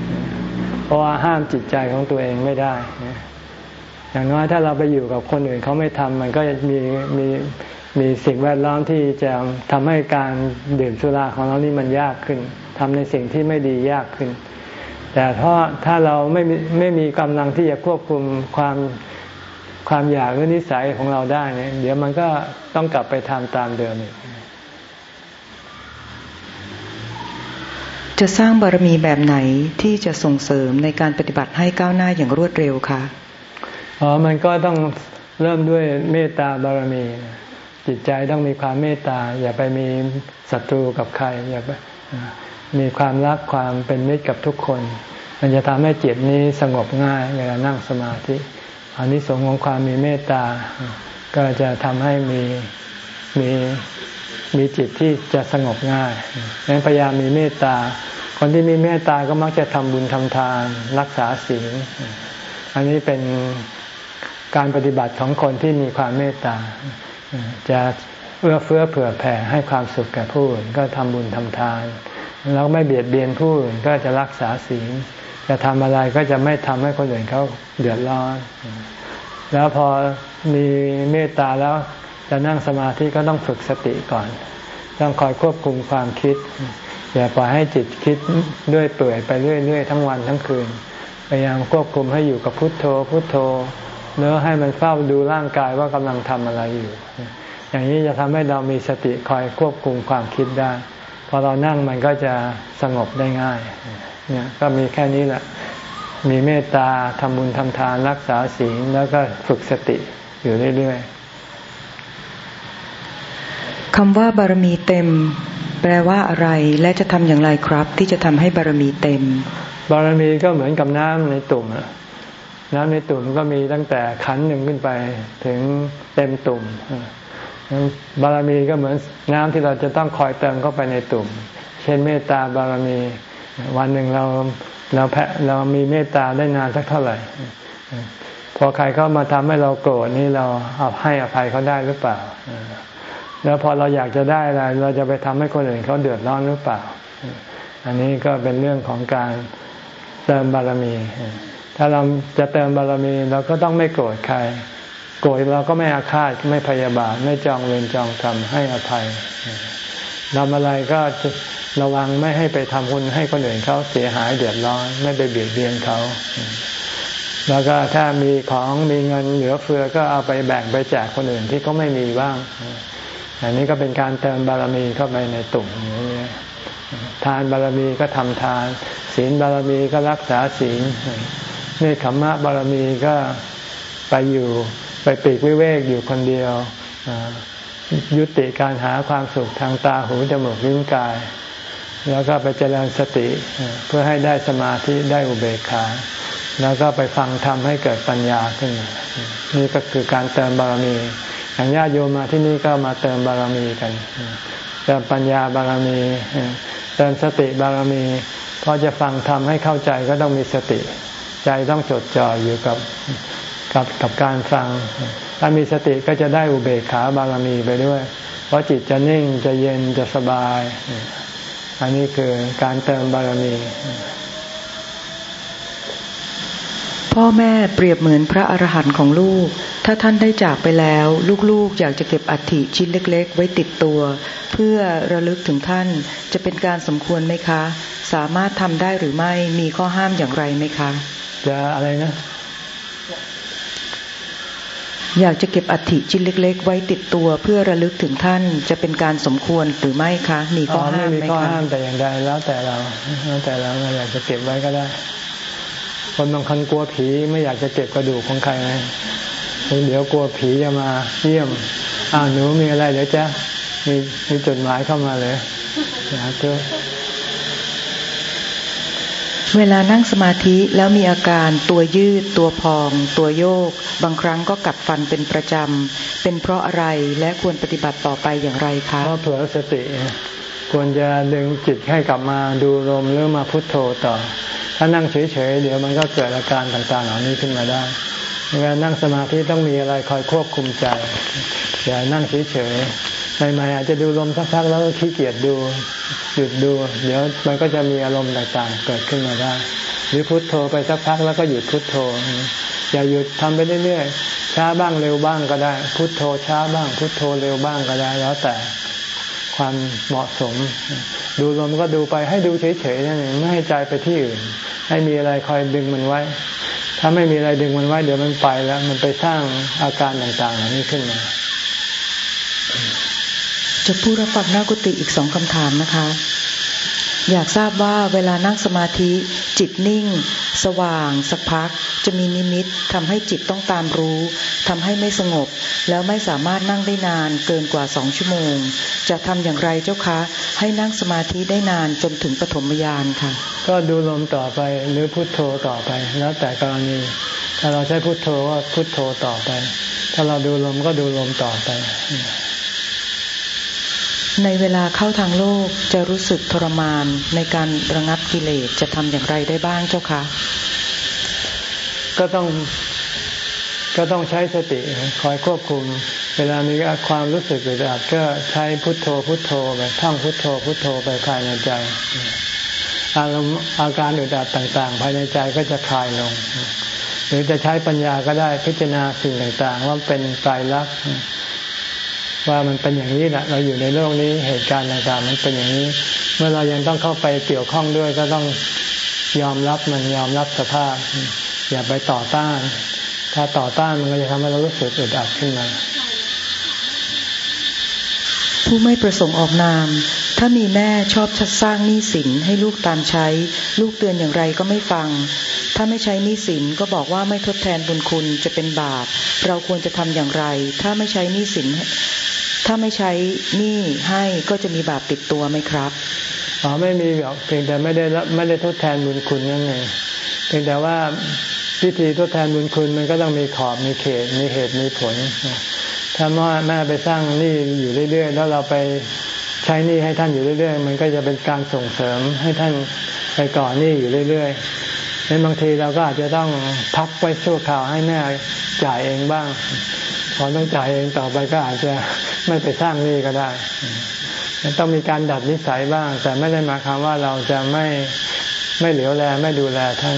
ราะว่าห้ามจิตใจของตัวเองไม่ได้อย่างน้อยถ้าเราไปอยู่กับคนอื่นเขาไม่ทำมันก็มีมีมีสิ่งแวดล้อมที่จะทำให้การดื่มสุราของเรานี่มันยากขึ้นทำในสิ่งที่ไม่ดียากขึ้น แต่ถ้าถ้าเราไม่ไม่มีกำลังที่จะควบคุมความความอยากหรือนิสัยของเราได้เนี่ยเดี๋ยวมันก็ต้องกลับไปทำตามเดิมอีก จะสร้างบารมีแบบไหนที่จะส่งเสริมในการปฏิบัติให้ก้าวหน้าอย่างรวดเร็วคะอ๋อมันก็ต้องเริ่มด้วยเมตตาบารมี จิตใจต้องมีความเมตตา อย่าไปมีศัตรูกับใครอย่าไปมีความรักความเป็นมิตรกับทุกคน มันจะทำให้จิตนี้สงบง่ายเวลานั่งสมาธิอันนี้สงของความมีเมตตา ก็จะทำให้มีมี มีจิตที่จะสงบง่ายดังนั้นพยายามมีเมตตา คนที่มีเมตตาก็มักจะทำบุญทำทาน รักษาศีล อันนี้เป็นการปฏิบัติของคนที่มีความเมตตา จะเอื้อเฟื้อเผื่อแผ่ให้ความสุขแก่ผู้อื่นก็ทำบุญทำทาน แล้วไม่เบียดเบียนผู้อื่นก็จะรักษาศีล จะทำอะไรก็จะไม่ทำให้คนอื่นเขาเดือดร้อน แล้วพอมีเมตตาแล้ว จะนั่งสมาธิก็ต้องฝึกสติก่อน ต้องคอยควบคุมความคิด อย่าปล่อยให้จิตคิดด้วยเปื่อยไปเรื่อยๆทั้งวันทั้งคืนพยายามควบคุมให้อยู่กับพุทโธ พุทโธเนื้อให้มันเฝ้าดูร่างกายว่ากำลังทำอะไรอยู่ อย่างนี้จะทำให้เรามีสติคอยควบคุมความคิดได้พอเรานั่งมันก็จะสงบได้ง่ายเนี่ยก็มีแค่นี้แหละ มีเมตตาทำบุญทำทานรักษาศีลแล้วก็ฝึกสติอยู่เรื่อยๆ คำว่าบารมีเต็ม แปลว่าอะไร และจะทำอย่างไรครับ ที่จะทำให้บารมีเต็ม บารมีก็เหมือนกับน้ำในตุ่มน้ำในตุ่มก็มีตั้งแต่ขันหนึ่งขึ้นไปถึงเต็มตุ่มบารมีก็เหมือนน้ำที่เราจะต้องคอยเติมเข้าไปในตุ่ม เช่นเมตตาบารมี วันหนึ่งเราเราแพเรามีเมตตาได้นานสักเท่าไหร่ พอใครเข้ามาทำให้เราโกรธนี่เราเอาให้อภัยเขาได้หรือเปล่า แล้วพอเราอยากจะได้อะไร เราจะไปทำให้คนอื่นเขาเดือดร้อนหรือเปล่า อันนี้ก็เป็นเรื่องของการเติมบารมี ถ้าเราจะเติมบารมีเราก็ต้องไม่โกรธใคร โกรธเราก็ไม่อาฆาตไม่พยาบาทไม่จองเวรจองกรรมให้อภัยทำอะไรก็ระวังไม่ให้ไปทำคนให้คนอื่นเขาเสียหายเดือดร้อน ไม่ไปเบียดเบียนเขา แล้วก็ถ้ามีของมีเงินเหลือเฟือก็เอาไปแบ่งไปแจกคนอื่นที่เขาไม่มีบ้าง อันนี้ก็เป็นการเติมบารมีเข้าไปในตุ่มนี้ทานบารมีก็ทำทาน ศีลบารมีก็รักษาศีลเนคขมมะบารมีก็ไปอยู่ไปปีกวิเวกอยู่คนเดียวยุติการหาความสุขทางตาหูจมูกลิ้นกาย แล้วก็ไปเจริญสติเพื่อให้ได้สมาธิได้อุเบกขา แล้วก็ไปฟังธรรมให้เกิดปัญญาขึ้นมานี่ก็คือการเติมบารมี อย่างญาติโยมมาที่นี่ก็มาเติมบารมีกันเติมปัญญาบารมีเติมสติบารมีพอจะฟังทำให้เข้าใจก็ต้องมีสติ ใจต้องจดจ่ออยู่กับกับกับการฟัง ถ้ามีสติก็จะได้อุเบกขาบารมีไปด้วย เพราะจิตจะนิ่งจะเย็นจะสบาย อันนี้คือการเติมบารมี พ่อแม่เปรียบเหมือนพระอรหันต์ของลูก ถ้าท่านได้จากไปแล้ว ลูกๆ อยากจะเก็บอัฐิชิ้นเล็ก ๆ ไว้ติดตัว เพื่อระลึกถึงท่านจะเป็นการสมควรไหมคะ สามารถทำได้หรือไม่มีข้อห้ามอย่างไรไหมคะจะอะไรนะอยากจะเก็บอัฐิชิ้นเล็ก ๆ ไว้ติดตัวเพื่อระลึกถึงท่านจะเป็นการสมควรหรือไม่คะ มีข้อห้ามไหมคะไม่มีข้อห้ามแต่อย่างใดแล้วแต่เราแล้วแต่เราอยากจะเก็บไว้ก็ได้ คนบางคนกลัวผีไม่อยากจะเก็บกระดูกของใครนะ เดี๋ยวกลัวผีจะมาเยี่ยมอ้าวหนูมีอะไรเดี๋ยวจะมีมีจดหมายเข้ามาเลยนะเจ้เวลานั่งสมาธิแล้วมีอาการตัวยืดตัวพอง ตัวโยก บางครั้งก็กัดฟันเป็นประจำ เป็นเพราะอะไรและควรปฏิบัติต่อไปอย่างไรคะเพราะเผื่อสติ ควรจะดึงจิตให้กลับมาดูลมหรือมาพุทโธต่อ ถ้านั่งเฉยๆ เดี๋ยวมันก็เกิดอาการต่างๆเหล่านี้ขึ้นมาได้ เวลานั่งสมาธิต้องมีอะไรคอยควบคุมใจ อย่านั่งเฉยๆใหม่ๆอาจจะดูลมสักพักแล้วก็ขี้เกียจดูหยุดดู เดี๋ยวมันก็จะมีอารมณ์ต่างๆ เกิดขึ้นมาได้ หรือพุทโธไปสักพักแล้วก็หยุดพุทโธ อย่าหยุดทำไปเรื่อยๆช้าบ้างเร็วบ้างก็ได้ พุทโธช้าบ้าง พุทโธเร็วบ้างก็ได้ แล้วแต่ความเหมาะสม ดูลมก็ดูไปให้ดูเฉยๆนั่นเองไม่ให้ใจไปที่อื่น ให้มีอะไรคอยดึงมันไว้ ถ้าไม่มีอะไรดึงมันไว้เดี๋ยวมันไปแล้ว มันไปสร้างอาการต่างๆเหล่านี้ขึ้นมา จะพูดรับฟังหน้ากุฏิอีกสองคำถามนะคะ อยากทราบว่าเวลานั่งสมาธิจิตนิ่ง สว่าง สักพัก จะมีนิมิตทำให้จิตต้องตามรู้ทำให้ไม่สงบ แล้วไม่สามารถนั่งได้นานเกินกว่าสองชั่วโมง จะทำอย่างไรเจ้าคะ ให้นั่งสมาธิได้นานจนถึงปฐมญาณค่ะ ก็ดูลมต่อไปหรือพุทโธต่อไป แล้วแต่กรณี ถ้าเราใช้พุทโธก็พุทโธต่อไป ถ้าเราดูลมก็ดูลมต่อไป ในเวลาเข้าทางโลกจะรู้สึกทรมานในการระงับกิเลสจะทำอย่างไรได้บ้างเจ้าคะ ก็ต้องก็ต้องใช้สติคอยควบคุม เวลามีความรู้สึกอึดอัดก็ใช้พุทโธพุทโธไปท่องพุทโธพุทโธไปภายในใจ อารมณ์อาการอึดอัดต่างๆ ภายในใจก็จะคลายลง หรือจะใช้ปัญญาก็ได้พิจารณาสิ่งต่างๆ ว่าเป็นไตรลักษณ์ ว่ามันเป็นอย่างนี้แหละเราอยู่ในโลกนี้เหตุการณ์ต่างๆมันเป็นอย่างนี้ เมื่อเรายังต้องเข้าไปเกี่ยวข้องด้วยก็ต้องยอมรับมันยอมรับสภาพ อย่าไปต่อต้าน ถ้าต่อต้านมันก็จะทำให้เรารู้สึกอึดอัดขึ้นมา ผู้ไม่ประสงค์ออกนาม ถ้ามีแม่ชอบชัดสร้างหนี้สินให้ลูกตามใช้ ลูกเตือนอย่างไรก็ไม่ฟัง ถ้าไม่ใช้หนี้สินก็บอกว่าไม่ทดแทนบุญคุณจะเป็นบาป เราควรจะทำอย่างไร ถ้าไม่ใช้หนี้สิน ถ้าไม่ใช้หนี้ให้ก็จะมีบาปติดตัวไหมครับอ๋อไม่มีหรอกเพียงแต่ไม่ได้ไม่ได้ทดแทนบุญคุณนั่นเองเพียงแต่ว่าพิธีทดแทนบุญคุณมันก็ต้องมีขอบมีเขตมีเหตุมีผล ถ้าแม่แม่ไปสร้างหนี้อยู่เรื่อย ๆ แล้วเราไปใช้หนี้ให้ท่านอยู่เรื่อย ๆ มันก็จะเป็นการส่งเสริมให้ท่านไปก่อหนี้อยู่เรื่อยๆในบางทีเราก็อาจจะต้องพักไว้ชั่วคราวให้แม่จ่ายเองบ้าง พอต้องจ่ายเองต่อไปก็อาจจะไม่ไปสร้างหนี้ก็ได้ ต้องมีการดัดนิสัยบ้าง แต่ไม่ได้มาควาว่าเราจะไม่ไม่เหลียวแลไม่ดูแลท่าน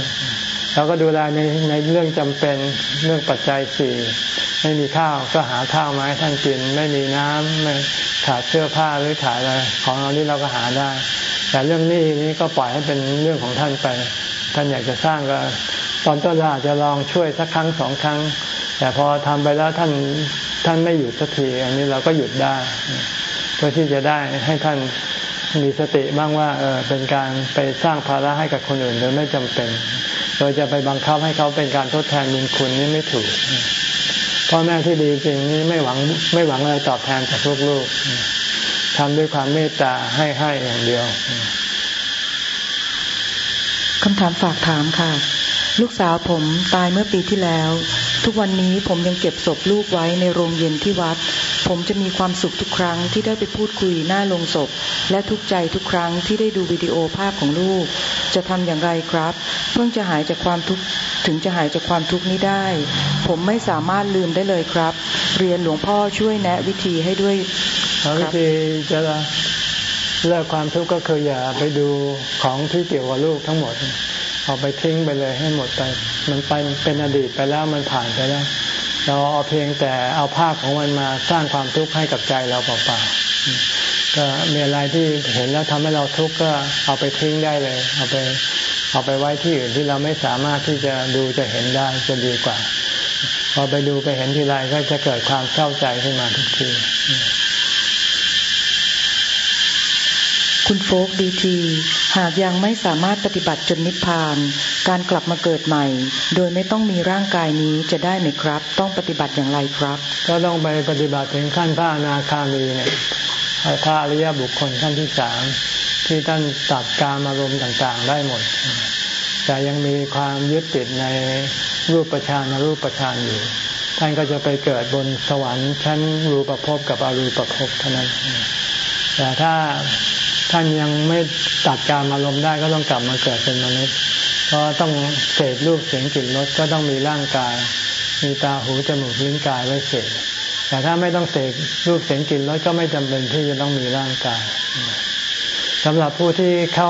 เราก็ดูแลในในเรื่องจำเป็นเรื่องปัจจัยสี่ไม่มีข้าวก็หาข้าวมาให้ท่านกิน ไม่มีน้ำไม่ขาดเสื้อผ้าหรือขาดอะไรของเรานี่เราก็หาได้ แต่เรื่องนี้นี้ก็ปล่อยให้เป็นเรื่องของท่านไป ท่านอยากจะสร้างก็ ตอนต้นเราอาจจะลองช่วยสักครั้งสองครั้ง แต่พอทำไปแล้วท่านท่านไม่หยุดสักทีอันนี้เราก็หยุดได้เพื่อที่จะได้ให้ท่านมีสติบ้างว่าเออเป็นการไปสร้างภาระให้กับคนอื่นโดยไม่จำเป็น โดยจะไปบังคับให้เขาเป็นการทดแทนบุญคุณนี่ไม่ถูกพ่อแม่ที่ดีจริงนี่ไม่หวังไม่หวังอะไรตอบแทนจากลูกๆทำด้วยความเมตตาให้ให้อย่างเดียวคำถามฝากถามค่ะ ลูกสาวผมตายเมื่อปีที่แล้ว ทุกวันนี้ผมยังเก็บศพลูกไว้ในโรงเย็นที่วัด ผมจะมีความสุขทุกครั้งที่ได้ไปพูดคุยหน้าโรงศพ และทุกใจทุกครั้งที่ได้ดูวิดีโอภาพของลูก จะทำอย่างไรครับ เพื่อจะหายจากความทุกข์ถึงจะหายจากความทุกข์นี้ได้ ผมไม่สามารถลืมได้เลยครับ เรียนหลวงพ่อช่วยแนะวิธีให้ด้วยวิธีจะเลิกความทุกข์ก็คืออย่าไปดูของที่เกี่ยวกับลูกทั้งหมด เอาไปทิ้งไปเลยให้หมดไป มันไปเป็นอดีตไปแล้วมันผ่านไปแล้ว เราเอาเพียงแต่เอาภาพของมันมาสร้างความทุกข์ให้กับใจเราเปล่าๆก็มีอะไรที่เห็นแล้วทำให้เราทุกข์ก็เอาไปทิ้งได้เลย เอาไปเอาไปไว้ที่อื่นที่เราไม่สามารถที่จะดูจะเห็นได้จะดีกว่าพอไปดูไปเห็นทีไรก็จะเกิดความเศร้าใจขึ้นมาทุกที คุณโฟกดีที หากยังไม่สามารถปฏิบัติจนนิพพาน การกลับมาเกิดใหม่ โดยไม่ต้องมีร่างกายนี้จะได้ไหมครับ ต้องปฏิบัติอย่างไรครับ ก็ต้องไปปฏิบัติถึงขั้นพระอนาคามีเนี่ยพระอริยบุคคลขั้นที่สามที่ท่านตัดการอารมณ์ต่างๆ ได้หมด แต่ยังมีความยึดติดในรูปประชานรูปประชานอยู่ ท่านก็จะไปเกิดบนสวรรค์ชั้นรูปภพกับอรูปภพเท่านั้นแต่ถ้า ท่านยังไม่ตัดการอารมณ์ได้ก็ต้องกลับมาเกิดเป็นมนุษย์เพราะต้องเสพรูปเสียงกลิ่นรสก็ต้องมีร่างกาย มีตาหูจมูกลิ้นกายไว้เสพแต่ถ้าไม่ต้องเสพรูปเสียงกลิ่นรสก็ไม่จำเป็นที่จะต้องมีร่างกายสำหรับผู้ที่เข้า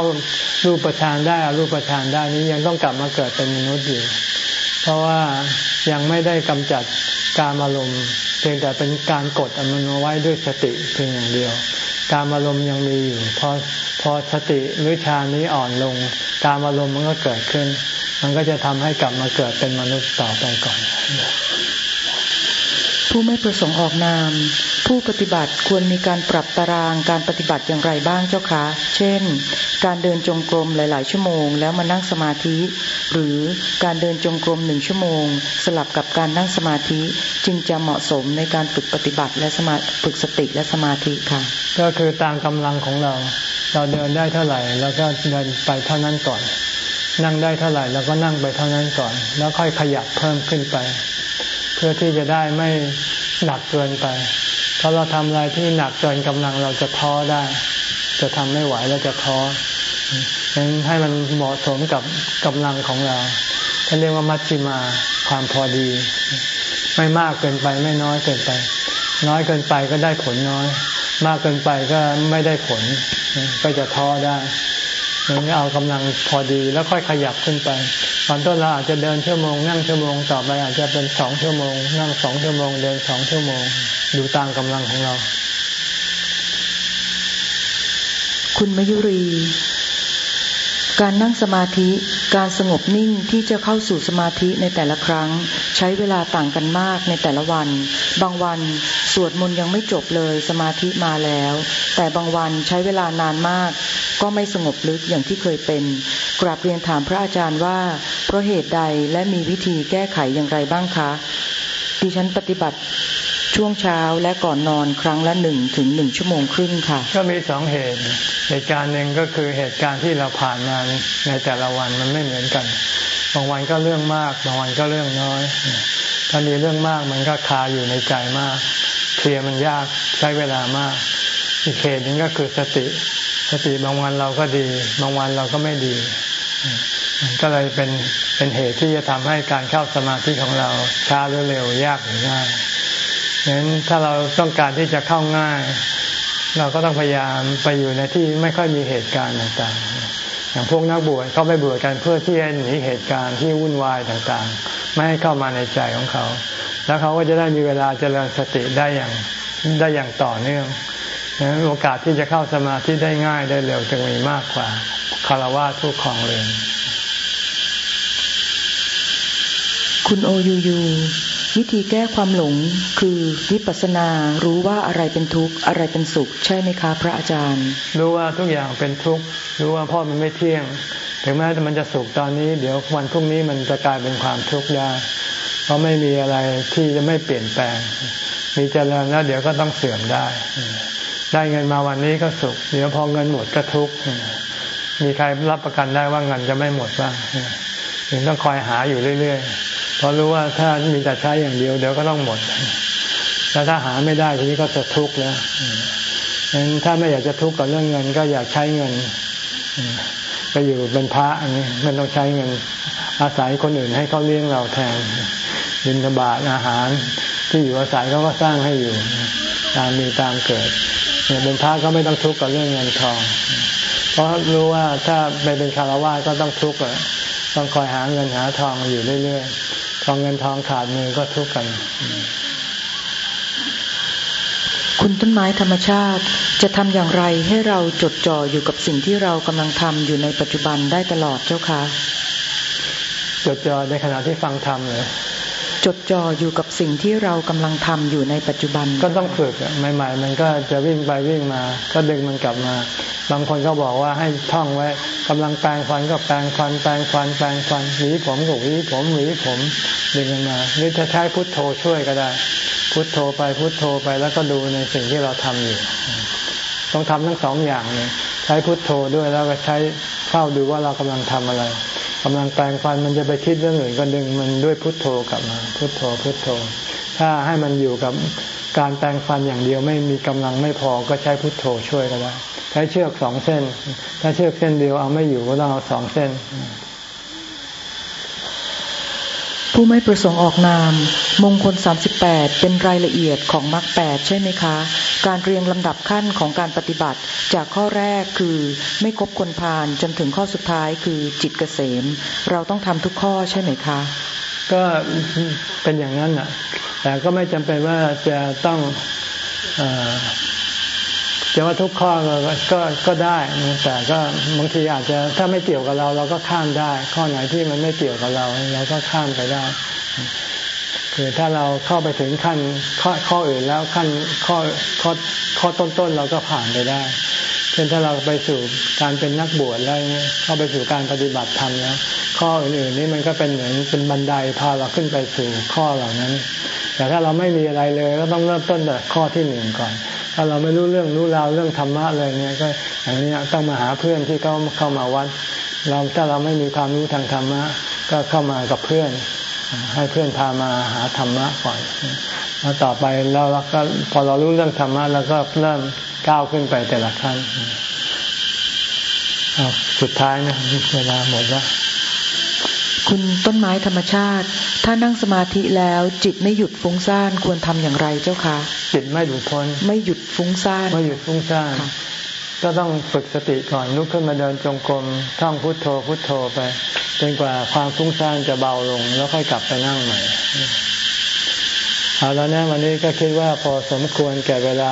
รูปประชานได้อรูปประชานได้นี้ยังต้องกลับมาเกิดเป็นมนุษย์อยู่ เพราะว่ายังไม่ได้กำจัดการอารมณ์เพียงแต่เป็นการกดอมันไว้ด้วยสติเพียงอย่างเดียว การอารมณ์ยังมีอยู่พอพอสติหรือฌานนี้อ่อนลง การอารมณ์มันก็เกิดขึ้น มันก็จะทำให้กลับมาเกิดเป็นมนุษย์ต่อไปก่อน ผู้ไม่ประสงค์ออกนาม ผู้ปฏิบัติควรมีการปรับตารางการปฏิบัติอย่างไรบ้างเจ้าคะ เช่น การเดินจงกรมหลาย ๆ ชั่วโมง แล้วมานั่งสมาธิ หรือการเดินจงกรมหนึ่งชั่วโมง สลับกับการนั่งสมาธิจึงจะเหมาะสมในการฝึกปฏิบัติและสมาฝึกสติและสมาธิค่ะ ก็คือตามกำลังของเรา เราเดินได้เท่าไหร่เราก็เดินไปเท่านั้นก่อน นั่งได้เท่าไหร่เราก็นั่งไปเท่านั้นก่อน แล้วค่อยขยับเพิ่มขึ้นไป เพื่อที่จะได้ไม่หนักเกินไป ถ้าเราทำอะไรที่หนักเกินกำลังเราจะท้อได้ จะทำไม่ไหวเราจะท้อฉะนั้ให้มันเหมาะสมกับกำลังของเราท่านเรียกว่ามัชชิมาความพอดี ไม่มากเกินไปไม่น้อยเกินไป น้อยเกินไปก็ได้ผลน้อย มากเกินไปก็ไม่ได้ผล ก็จะท้อได้ดังนั้เอากำลังพอดีแล้วค่อยขยับขึ้นไปตอนต้นเราอาจจะเดินชั่วโมงนั่งชั่วโมงต่อไปอาจจะเป็นสองชั่วโมง นั่งสองชั่วโมง เดินสองชั่วโมง ดูตามกำลังของเรา คุณมยุรี การนั่งสมาธิการสงบนิ่งที่จะเข้าสู่สมาธิในแต่ละครั้ง ใช้เวลาต่างกันมากในแต่ละวัน บางวันสวดมนต์ยังไม่จบเลยสมาธิมาแล้ว แต่บางวันใช้เวลานานมาก ก็ไม่สงบลึกอย่างที่เคยเป็น กราบเรียนถามพระอาจารย์ว่า เพราะเหตุใดและมีวิธีแก้ไขอย่างไรบ้างคะ ดิฉันปฏิบัติ ช่วงเช้าและก่อนนอนครั้งละหนึ่งถึงหนึ่งชั่วโมงครึ่งค่ะ ก็มีสองเหตุ เหตุการณ์หนึ่งก็คือเหตุการณ์ที่เราผ่านมาในแต่ละวันมันไม่เหมือนกันบางวันก็เรื่องมากบางวันก็เรื่องน้อย ถ้ามีเรื่องมากมันก็คาอยู่ในใจมาก เคลียร์มันยากใช้เวลามาก อีกเหตุหนึ่งก็คือสติ สติบางวันเราก็ดี บางวันเราก็ไม่ดีก็เลยเป็นเป็นเหตุที่จะทำให้การเข้าสมาธิของเราช้าหรือเร็วยากหรือง่าย ฉะนั้นถ้าเราต้องการที่จะเข้าง่าย เราก็ต้องพยายามไปอยู่ในที่ไม่ค่อยมีเหตุการณ์ต่างๆ อย่างพวกนักบวชเขาไปบวชกันเพื่อที่จะหนีเหตุการณ์ที่วุ่นวายต่างๆ ไม่ให้เข้ามาในใจของเขา แล้วเขาก็จะได้มีเวลาเจริญสติได้อย่างได้อย่างต่อเนื่องนั้นโอกาสที่จะเข้าสมาธิได้ง่ายได้เร็วจะมีมากกว่าคารวะทุกของเรือนคุณโอยูยู วิธีแก้ความหลงคือวิปัสสนารู้ว่าอะไรเป็นทุกข์อะไรเป็นสุข ใช่ไหมคะ พระอาจารย์ รู้ว่าทุกอย่างเป็นทุกข์รู้ว่าพ่อมันไม่เที่ยง ถึงแม้มันจะสุขตอนนี้ เดี๋ยววันพรุ่งนี้มันจะกลายเป็นความทุกข์ได้ เพราะไม่มีอะไรที่จะไม่เปลี่ยนแปลง มีเจริญแล้วเดี๋ยวก็ต้องเสื่อมได้ ได้เงินมาวันนี้ก็สุข เดี๋ยวพอเงินหมดก็ทุกข์มีใครรับประกันได้ว่าเงินจะไม่หมดบ้างถึงต้องคอยหาอยู่เรื่อย ๆ ราะรู้ว่าถ้ามีแต่ใช้อย่างเดียว เดี๋ยวก็ต้องหมด แล้วถ้าหาไม่ได้ทีนี้ก็จะทุกข์แล้วงั้นถ้าไม่อยากจะทุกข์กับเรื่องเงิน ก็อยากใช้เงินไปอยู่เป็นพระอันนี้ไม่ต้องใช้เงินอาศัยคนอื่นให้เขาเลี้ยงเราแทนบินบาตอาหาร ที่อยู่อาศัยเขาก็สร้างให้อยู่ ตามมีตามเกิดเนี่ยเป็นพระก็ไม่ต้องทุกข์กับเรื่องเงินทอง เพราะรู้ว่าถ้าไปเป็นคารวะก็ต้องทุกข์ต้องคอยหาเงินหาทองอยู่เรื่อย ๆทองเงินทองขาดมือก็ทุกข์กัน คุณต้นไม้ธรรมชาติจะทำอย่างไรให้เราจดจ่ออยู่กับสิ่งที่เรากำลังทำอยู่ในปัจจุบันได้ตลอดเจ้าคะจดจ่อในขณะที่ฟังธรรมเลยจดจ่ออยู่กับสิ่งที่เรากำลังทำอยู่ในปัจจุบัน ก็ต้องฝึกใหม่ ๆ มันก็จะวิ่งไปวิ่งมา ก็ดึงมันกลับมา บางคนก็บอกว่าให้ท่องไว้ กำลังแปลงฟันก็แปลงฟัน แปลงฟันแปลงฟันหวีผมก็หวีผมหวีผมดึงมาหรือจะใช้พุทโธช่วยก็ได้ พุทโธไปพุทโธไปแล้วก็ดูในสิ่งที่เราทำอยู่ ต้องทำทั้งสองอย่างเลยใช้พุทโธด้วยแล้วก็ใช้เฝ้าดูว่าเรากำลังทำอะไรกำลังแปลงฟันมันจะไปคิดเรื่องอื่นก็ดึงมันด้วยพุทโธกลับมา พุทโธพุทโธ ถ้าให้มันอยู่กับ การแปลงฟันอย่างเดียวไม่มีกำลังไม่พอก็ใช้พุทโธช่วยก็ได้ใช้เชือกสองเส้น ถ้าเชือกเส้นเดียวเอาไม่อยู่ก็ต้องเอาสองเส้น ผู้ไม่ประสงค์ออกนาม มงคล 38 เป็นรายละเอียดของมรรคแปดใช่ไหมคะ การเรียงลำดับขั้นของการปฏิบัติ จากข้อแรกคือไม่คบคนพาลจนถึงข้อสุดท้ายคือจิตเกษม เราต้องทำทุกข้อใช่ไหมคะ ก็เป็นอย่างนั้นอะ แต่ก็ไม่จำเป็นว่าจะต้องจะว่าทุกข้อก็ก็ได้แต่ก็บางทีอาจจะถ้าไม่เกี่ยวกับเรา เราก็ข้ามได้ ข้อไหนที่มันไม่เกี่ยวกับเราเราก็ข้ามไปได้ คือถ้าเราเข้าไปถึงขั้นข้อข้ออื่นแล้วขั้นข้อข้อข้อต้นๆเราก็ผ่านไปได้ เช่นถ้าเราไปสู่การเป็นนักบวชแล้วเข้าไปสู่การปฏิบัติธรรมแล้วข้ออื่นๆนี่มันก็เป็นเหมือนเป็นบันไดพาเราขึ้นไปสู่ข้อเหล่านั้น แต่ถ้าเราไม่มีอะไรเลยก็ต้องเริ่มต้นแต่ข้อที่หนึ่งก่อน ถ้าเราไม่รู้เรื่องรู้ราวเรื่องธรรมะเลยเนี่ยก็อย่างนี้ต้องมาหาเพื่อนที่เขาเข้ามาวัด เราถ้าเราไม่มีความรู้ทางธรรมะ ก็เข้ามากับเพื่อน ให้เพื่อนพามาหาธรรมะก่อนแล้วต่อไปเราก็พอเรารู้เรื่องธรรมะแล้วก็เริ่ม ก้าวขึ้นไปแต่ละขั้นสุดท้ายนะเวลาหมดแล้วคุณต้นไม้ธรรมชาติ ถ้านั่งสมาธิแล้ว จิตไม่หยุดฟุ้งซ่านควรทำอย่างไรเจ้าคะจิตไม่หลุดพ้นไม่หยุดฟุ้งซ่านไม่หยุดฟุ้งซ่านก็ต้องฝึกสติก่อนลุกขึ้นมาเดินจงกรมท่องพุทโธพุทโธไปจนกว่าความฟุ้งซ่านจะเบาลง แล้วค่อยกลับไปนั่งใหม่เอาแล้วนะวันนี้ก็คิดว่าพอสมควรแก่เวลา